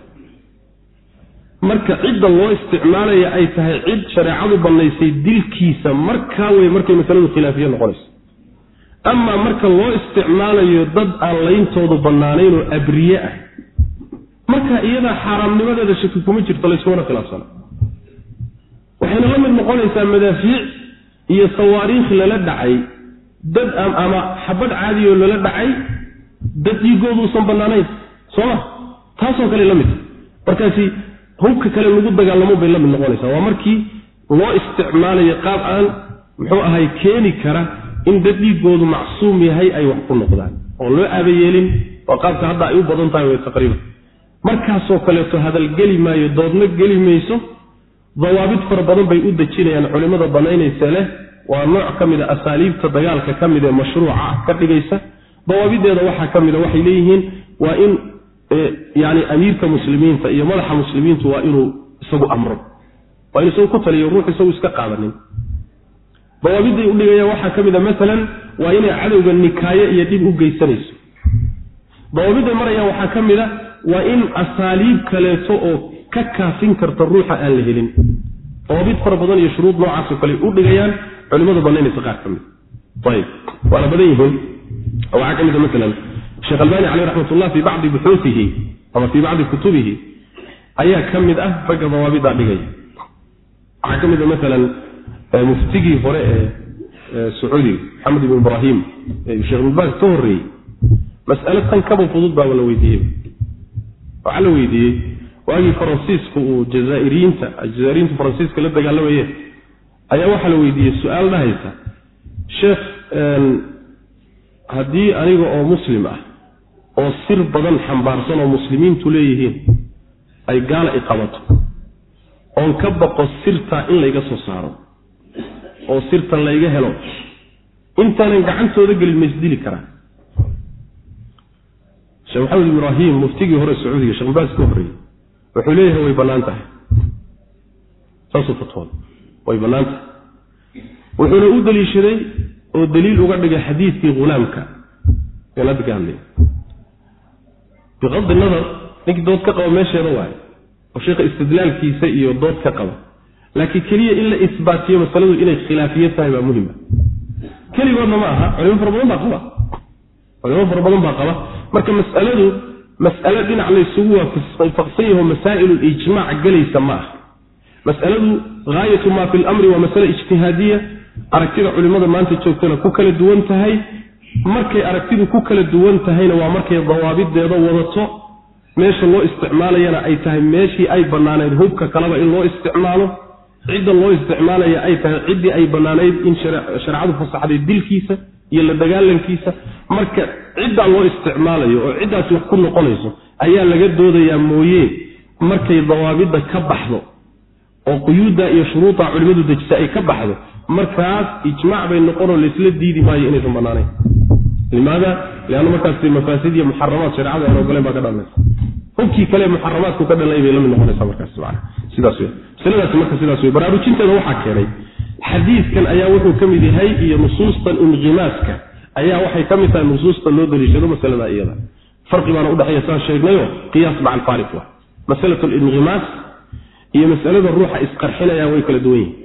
marka cidda loo isticmaalaya ay tahay cid shareecadu bannaysay dilkiisa markaa wey markay masaladu khilaafiya noqonayso. Amaa marka loo isticmaalayo dad aan layntoodu bannaanayn oo abriye ah marka iyadaa xaaraamnimadeeda shaki kuma jirto layskumana khilaafsana waxayna la mid noqonaysaa madaafiic iyo sawaariikh lala dhacay dad ama xabad caadiyoo lala dhacay dad dhiigooduusan bannaanayn. Sooma taasoo kale la midta markaasi hubka kale lagu dagaalamo bay la mid noqonaysaa. Waa markii loo isticmaalayo qaab aan muxuu ahay keeni kara in dad dhiigoodu macsuum yahay ay wax ku noqdaan. Oo loo aabayeelin waa qaabka hadda ay u badan tahay way taqriiban. Markaasoo kaleeto hadalgeli maayo doodna geli mayso dawaabid fara badan bay u dejinayaan culimmada banaynaysa leh. Waa nooc ka mid a asaaliibta dagaalka ka mid ee mashruuca ka dhigaysa. Dawaabideeda waxaa ka mid a waxay leeyihiin waa in yani amiirka muslimiinta iyo madaxa muslimiintu waa inuu isagu amro waa in isagu ku taliyo ruux isagu iska qaadanin. Dawaabiday udhigayaan waxaa ka mid a maalan waa inay cadowga nikaayo iyo dhib u geysanayso. Dawaabiday marayaan waxaa ka mid a waa in asaaliib kaleeto oo ka kaafin karta ruuxa aan la helin. Dawaabid fara badan iyo shuruud noocaasoo kale u dhigayaan culimada banaynaysa qaar ka mid. Ayb waana badan yihiin. Waxaa ka mid a maalan sheekh albani caleyh raxmatullah fii bacdi buxuuihi ama fii bacdi kutubihi ayaa ka mid ah ragga dawaabidaa dhigaya waxaa ka mid a maalan muftigii hore ee sacuudiga maxamed ibn ibrahim sheekh ibnbaas ka horreeyey. Mas'alo tan kaba fudud baaba la weydiiyey. Waxaa la weydiiyey waagii faransiisku uu jazaairiyiinta jazaairiyiintu faransiiska la dagaalamayeen ayaa waxaa la weydiiyey su'aal dhahaysa sheekh haddii aniga oo muslim ah oo sir badan xambaarsan oo muslimiintu leeyihiin ay gaala i qabato oon ka baqo sirtaa in layga soo saaro oo sirtan layga helo intaanan gacantooda gelin ma isdili karaa sheekh maxamed ibraahim muftigii hore sacuudiga shekh baas ka horreeyey wuxuu leeyahay way bannaan tahay. Saasuu fatwooda way bannaan tahay. Wuxuuna u daliishaday oo daliil uga dhigay xadiidkii hulaamka een hadda ka biqadi nadar ninkii dood ka qaba meesheeda waayo oo sheekha istidlaalkiisa iyo dood ka qaba laakiin keliya in la isbaatiyo masaladu inay khilaafiye tahay baa muhima keligoodna ma aha culimo fara badan baa qaba. Culimo fara badan baa qaba. Marka mas'aladu mas'alo dhinac laysugu waafaqsan yaho masaa'ilu ijmaac gelaysa ma aha. Mas'aladu gaayatu maa fi lamri waa masale ijtihaadiya aragtida culimmada maanta joogtana ku kala duwan tahay markay aragtidu ku kala duwan tahayna waa markay dawaabideeda wadato meesha loo isticmaalayana ay tahay meeshii ay bannaanayd hubka kaleba in loo isticmaalo cidda loo isticmaalaya ay tahay ciddii ay bannaanayd in shareecadu fasaxday dilkiisa iyo la dagaalankiisa. Marka ciddaa loo isticmaalayo oo ciddaasi wax ku noqonayso ayaa laga doodayaa mooye markay dawaabidda ka baxdo oo quyuudda iyo shuruudda culimmadu dejisa ay ka baxdo markaas ijmaac bay noqonoo laysla diidi maayo inaysan bannaanayn limaada lianna markaas mafaasid iyo muxaramaad sharecada aan ogoleen baa ka dhalanaysa. Hubkii kale muxaramaadku ka dhalay bay la mid noqonaysa markaas man sidaas wey masaladaasi marka sidaas wey baraarujinteeda waxaa keenay xadiidkan ayaa wuxuu ka mid yahay iyo nusuustan inqimaaska ayaa waxay ka mid tahay nusuusta loo daliishado masalada iyada. Farqi baana udhexeeya saan sheegnayo qiyaas maca alfaariq wa masalat linqimaas iyo masalada ruuxa isqarxinaya way kala duwan yihiin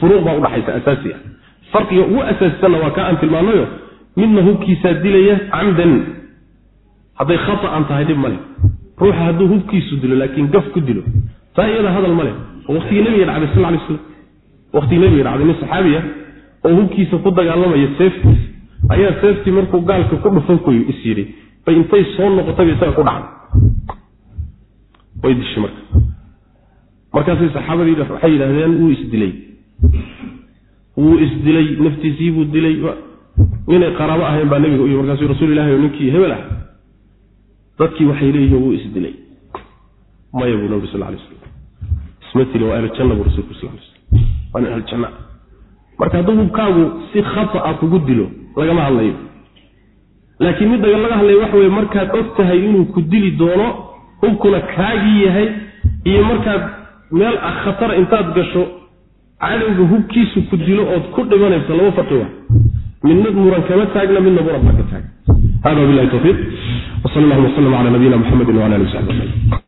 furuuq baa udhaxaysa asaasi ah farqiga ugu asaasisanna waa kaa aan tilmaanayo midna hubkiisaa dilaya camdan. Hadday khata'an tahay dhib male ruuxa hadduu hubkiisu dilo laakiin gaf ku dilo. Taa iyada hadal male oo waqtigii nabiga dhacday sal lay slam waqtigii nabiga dhacday nin saxaabiya oo hubkiisa ku dagaalamaya seeftiisa. Ayaa seeftii markuu gaalka ku dhufan kuyu is yidhi bay intay soo noqotayba isaga ku dhacday. Way dishay marka. Markaasay saxaabadii waxay yidhaahdeen wuu isdilay wuu isdilay naftiisiibuu dilay inay qaraabo ahayn baa nabiga u yimi markaasu rasuul ilahi ninkii hebel ah dadkii waxay leeyihiin wuu isdilay. Maya buu nabi sal lay slam isma tilin waa ahlujanna buu rasulku sal lay slam waa nin ahlujanna. Marka hadduu hubkaagu si khata'a kugu dilo lagama hadlayo. Laakiin midda laga hadlayo waxa weye markaad og tahay inuu ku dili doono hubkuna kaagii yahay iyo markaad meel khatara intaad gasho cadowga hubkiisu ku dilo ood ku dhimanayso laba farqi wa midna muran kama taagna midna muran baa ka taagan hada bilahi tawfiiq. Wsal allahuma wslm cala nabiyina muxamedi wala ali w saxbi ajmaciin